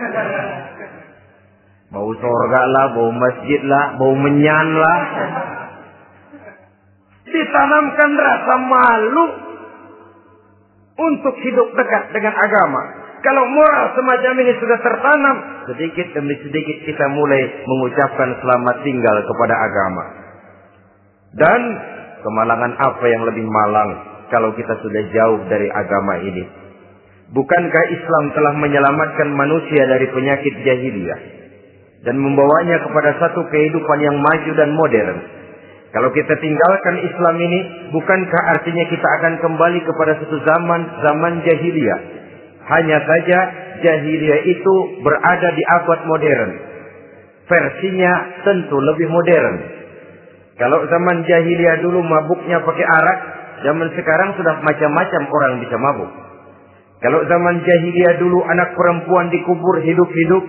Speaker 1: bau sorga lah bau masjid lah bau menyan lah ditanamkan rasa malu untuk hidup dekat dengan agama kalau moral semacam ini sudah tertanam, sedikit demi sedikit kita mulai mengucapkan selamat tinggal kepada agama. Dan kemalangan apa yang lebih malang kalau kita sudah jauh dari agama ini? Bukankah Islam telah menyelamatkan manusia dari penyakit jahiliyah dan membawanya kepada satu kehidupan yang maju dan modern? Kalau kita tinggalkan Islam ini, bukankah artinya kita akan kembali kepada satu zaman zaman jahiliyah hanya saja jahiliyah itu berada di abad modern. Versinya tentu lebih modern. Kalau zaman jahiliyah dulu mabuknya pakai arak, zaman sekarang sudah macam-macam orang bisa mabuk. Kalau zaman jahiliyah dulu anak perempuan dikubur hidup-hidup,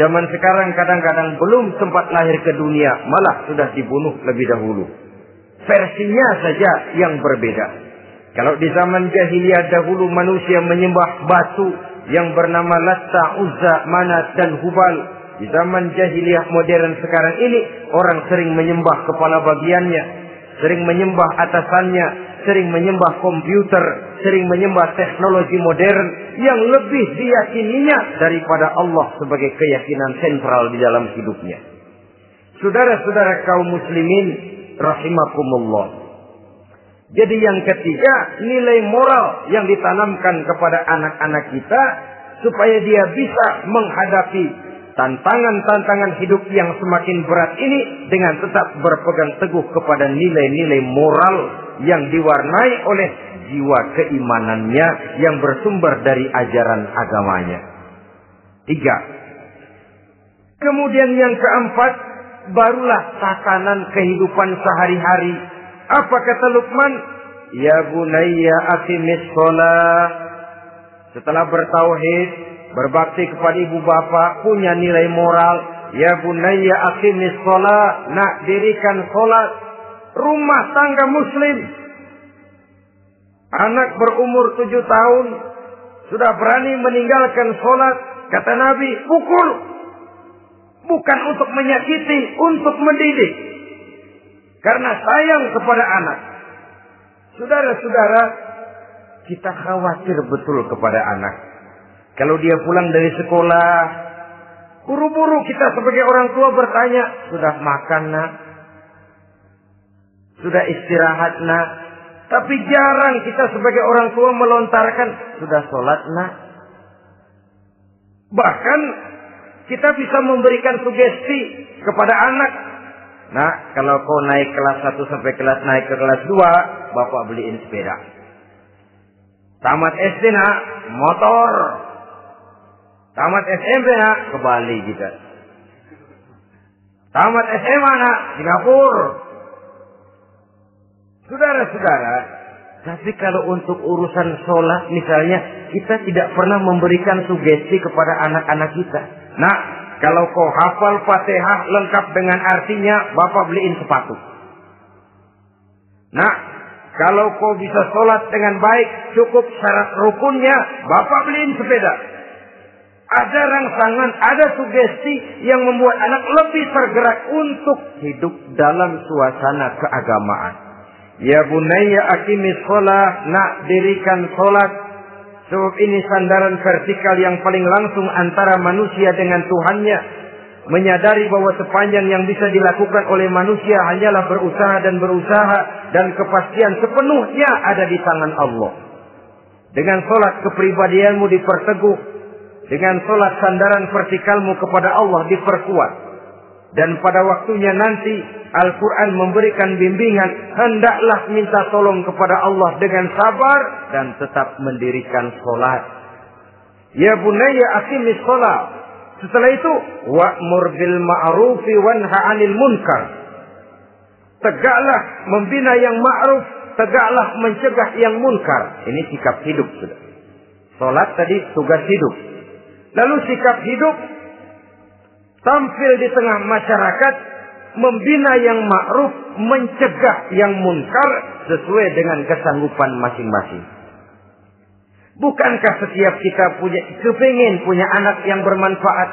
Speaker 1: zaman sekarang kadang-kadang belum sempat lahir ke dunia, malah sudah dibunuh lebih dahulu. Versinya saja yang berbeda. Kalau di zaman jahiliyah dahulu manusia menyembah batu yang bernama Latta, Uzza, Manat dan Hubal. Di zaman jahiliyah modern sekarang ini orang sering menyembah kepala bagiannya, sering menyembah atasannya, sering menyembah komputer, sering menyembah teknologi modern yang lebih diyakininya daripada Allah sebagai keyakinan sentral di dalam hidupnya. Saudara-saudara kaum muslimin rahimakumullah. Jadi yang ketiga, nilai moral yang ditanamkan kepada anak-anak kita supaya dia bisa menghadapi tantangan-tantangan hidup yang semakin berat ini dengan tetap berpegang teguh kepada nilai-nilai moral yang diwarnai oleh jiwa keimanannya yang bersumber dari ajaran agamanya. Tiga. Kemudian yang keempat, barulah tatanan kehidupan sehari-hari apa kata Luqman? Ya bunayya aqimis sholat. Setelah bertauhid, berbakti kepada ibu bapa, punya nilai moral. Ya bunayya aqimis sholat. Nak dirikan sholat. Rumah tangga muslim. Anak berumur tujuh tahun. Sudah berani meninggalkan sholat. Kata Nabi, pukul. Bukan untuk menyakiti, untuk mendidik. Karena sayang kepada anak. Saudara-saudara, kita khawatir betul kepada anak. Kalau dia pulang dari sekolah, buru-buru kita sebagai orang tua bertanya, sudah makan nak? Sudah istirahat nak? Tapi jarang kita sebagai orang tua melontarkan, sudah sholat nak? Bahkan kita bisa memberikan sugesti kepada anak. Nah, kalau kau naik kelas 1 sampai kelas naik ke kelas 2, Bapak beliin sepeda. Tamat SD nak, motor. Tamat SMP nak, ke Bali juga. Tamat SMA nak, Singapura. Saudara-saudara, tapi kalau untuk urusan sholat misalnya, kita tidak pernah memberikan sugesti kepada anak-anak kita. Nah, kalau kau hafal fatihah lengkap dengan artinya, bapak beliin sepatu. Nah, kalau kau bisa sholat dengan baik, cukup syarat rukunnya, bapak beliin sepeda. Ada rangsangan, ada sugesti yang membuat anak lebih tergerak untuk hidup dalam suasana keagamaan. Ya bunaya akimis sholat, nak dirikan sholat. Sebab ini sandaran vertikal yang paling langsung antara manusia dengan Tuhannya. Menyadari bahwa sepanjang yang bisa dilakukan oleh manusia hanyalah berusaha dan berusaha. Dan kepastian sepenuhnya ada di tangan Allah. Dengan sholat kepribadianmu diperteguh. Dengan sholat sandaran vertikalmu kepada Allah diperkuat. Dan pada waktunya nanti Al-Quran memberikan bimbingan. Hendaklah minta tolong kepada Allah dengan sabar. Dan tetap mendirikan sholat. Ya bunaya akimis sholat. Setelah itu. Wa'mur bil ma'rufi wanha anil munkar. Tegaklah membina yang ma'ruf. Tegaklah mencegah yang munkar. Ini sikap hidup. Sudah. Sholat tadi tugas hidup. Lalu sikap hidup tampil di tengah masyarakat, membina yang ma'ruf, mencegah yang munkar sesuai dengan kesanggupan masing-masing. Bukankah setiap kita punya kepingin punya anak yang bermanfaat?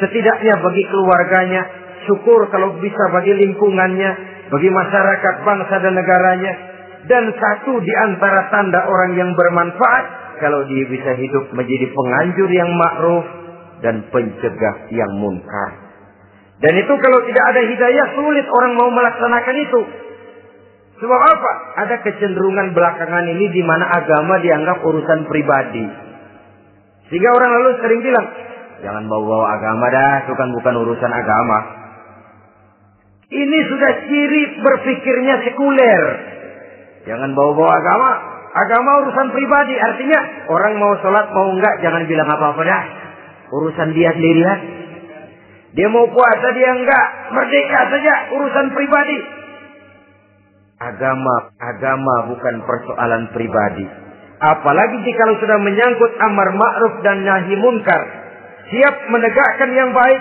Speaker 1: Setidaknya bagi keluarganya, syukur kalau bisa bagi lingkungannya, bagi masyarakat, bangsa dan negaranya. Dan satu di antara tanda orang yang bermanfaat, kalau dia bisa hidup menjadi penganjur yang ma'ruf, dan pencegah yang munkar. Dan itu kalau tidak ada hidayah sulit orang mau melaksanakan itu. Sebab apa? Ada kecenderungan belakangan ini di mana agama dianggap urusan pribadi. Sehingga orang lalu sering bilang, jangan bawa-bawa agama dah, itu kan bukan urusan agama. Ini sudah ciri berpikirnya sekuler. Jangan bawa-bawa agama. Agama urusan pribadi. Artinya orang mau sholat mau enggak jangan bilang apa-apa dah. Urusan dia sendiri lah. Dia mau puasa dia enggak. Merdeka saja urusan pribadi. Agama, agama bukan persoalan pribadi. Apalagi jika sudah menyangkut amar ma'ruf dan nahi munkar. Siap menegakkan yang baik,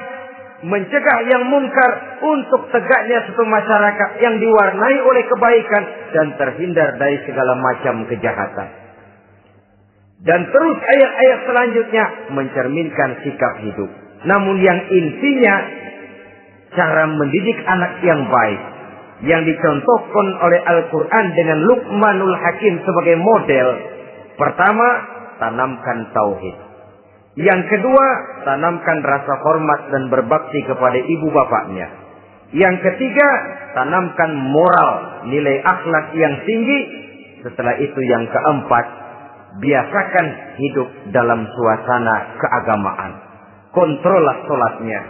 Speaker 1: mencegah yang munkar untuk tegaknya satu masyarakat yang diwarnai oleh kebaikan dan terhindar dari segala macam kejahatan. Dan terus ayat-ayat selanjutnya mencerminkan sikap hidup. Namun yang intinya cara mendidik anak yang baik yang dicontohkan oleh Al-Quran dengan Luqmanul Hakim sebagai model. Pertama, tanamkan tauhid. Yang kedua, tanamkan rasa hormat dan berbakti kepada ibu bapaknya. Yang ketiga, tanamkan moral, nilai akhlak yang tinggi. Setelah itu yang keempat, biasakan hidup dalam suasana keagamaan. Kontrollah sholatnya.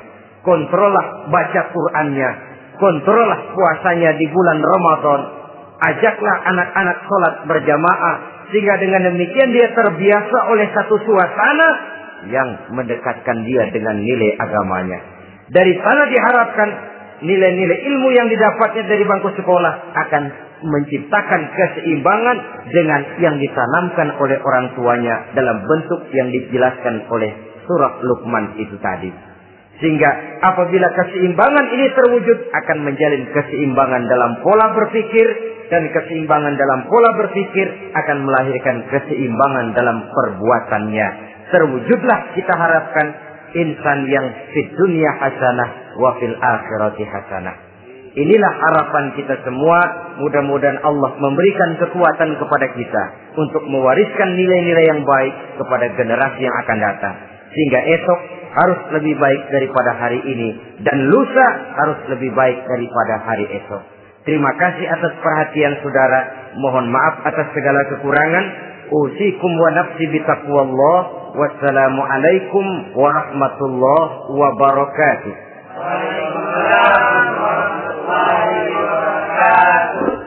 Speaker 1: Kontrollah baca Qur'annya. Kontrollah puasanya di bulan Ramadan. Ajaklah anak-anak sholat berjamaah. Sehingga dengan demikian dia terbiasa oleh satu suasana yang mendekatkan dia dengan nilai agamanya. Dari sana diharapkan nilai-nilai ilmu yang didapatnya dari bangku sekolah akan menciptakan keseimbangan dengan yang ditanamkan oleh orang tuanya dalam bentuk yang dijelaskan oleh surat Luqman itu tadi. Sehingga apabila keseimbangan ini terwujud akan menjalin keseimbangan dalam pola berpikir dan keseimbangan dalam pola berpikir akan melahirkan keseimbangan dalam perbuatannya. Terwujudlah kita harapkan insan yang di dunia hasanah wa fil akhirati hasanah. Inilah harapan kita semua. Mudah-mudahan Allah memberikan kekuatan kepada kita untuk mewariskan nilai-nilai yang baik kepada generasi yang akan datang. Sehingga esok harus lebih baik daripada hari ini dan lusa harus lebih baik daripada hari esok. Terima kasih atas perhatian saudara. Mohon maaf atas segala kekurangan. Usikum wa nafsi bitaqwallah. Wassalamualaikum warahmatullahi wabarakatuh.
Speaker 2: Waalaikumsalam warahmatullahi wabarakatuh.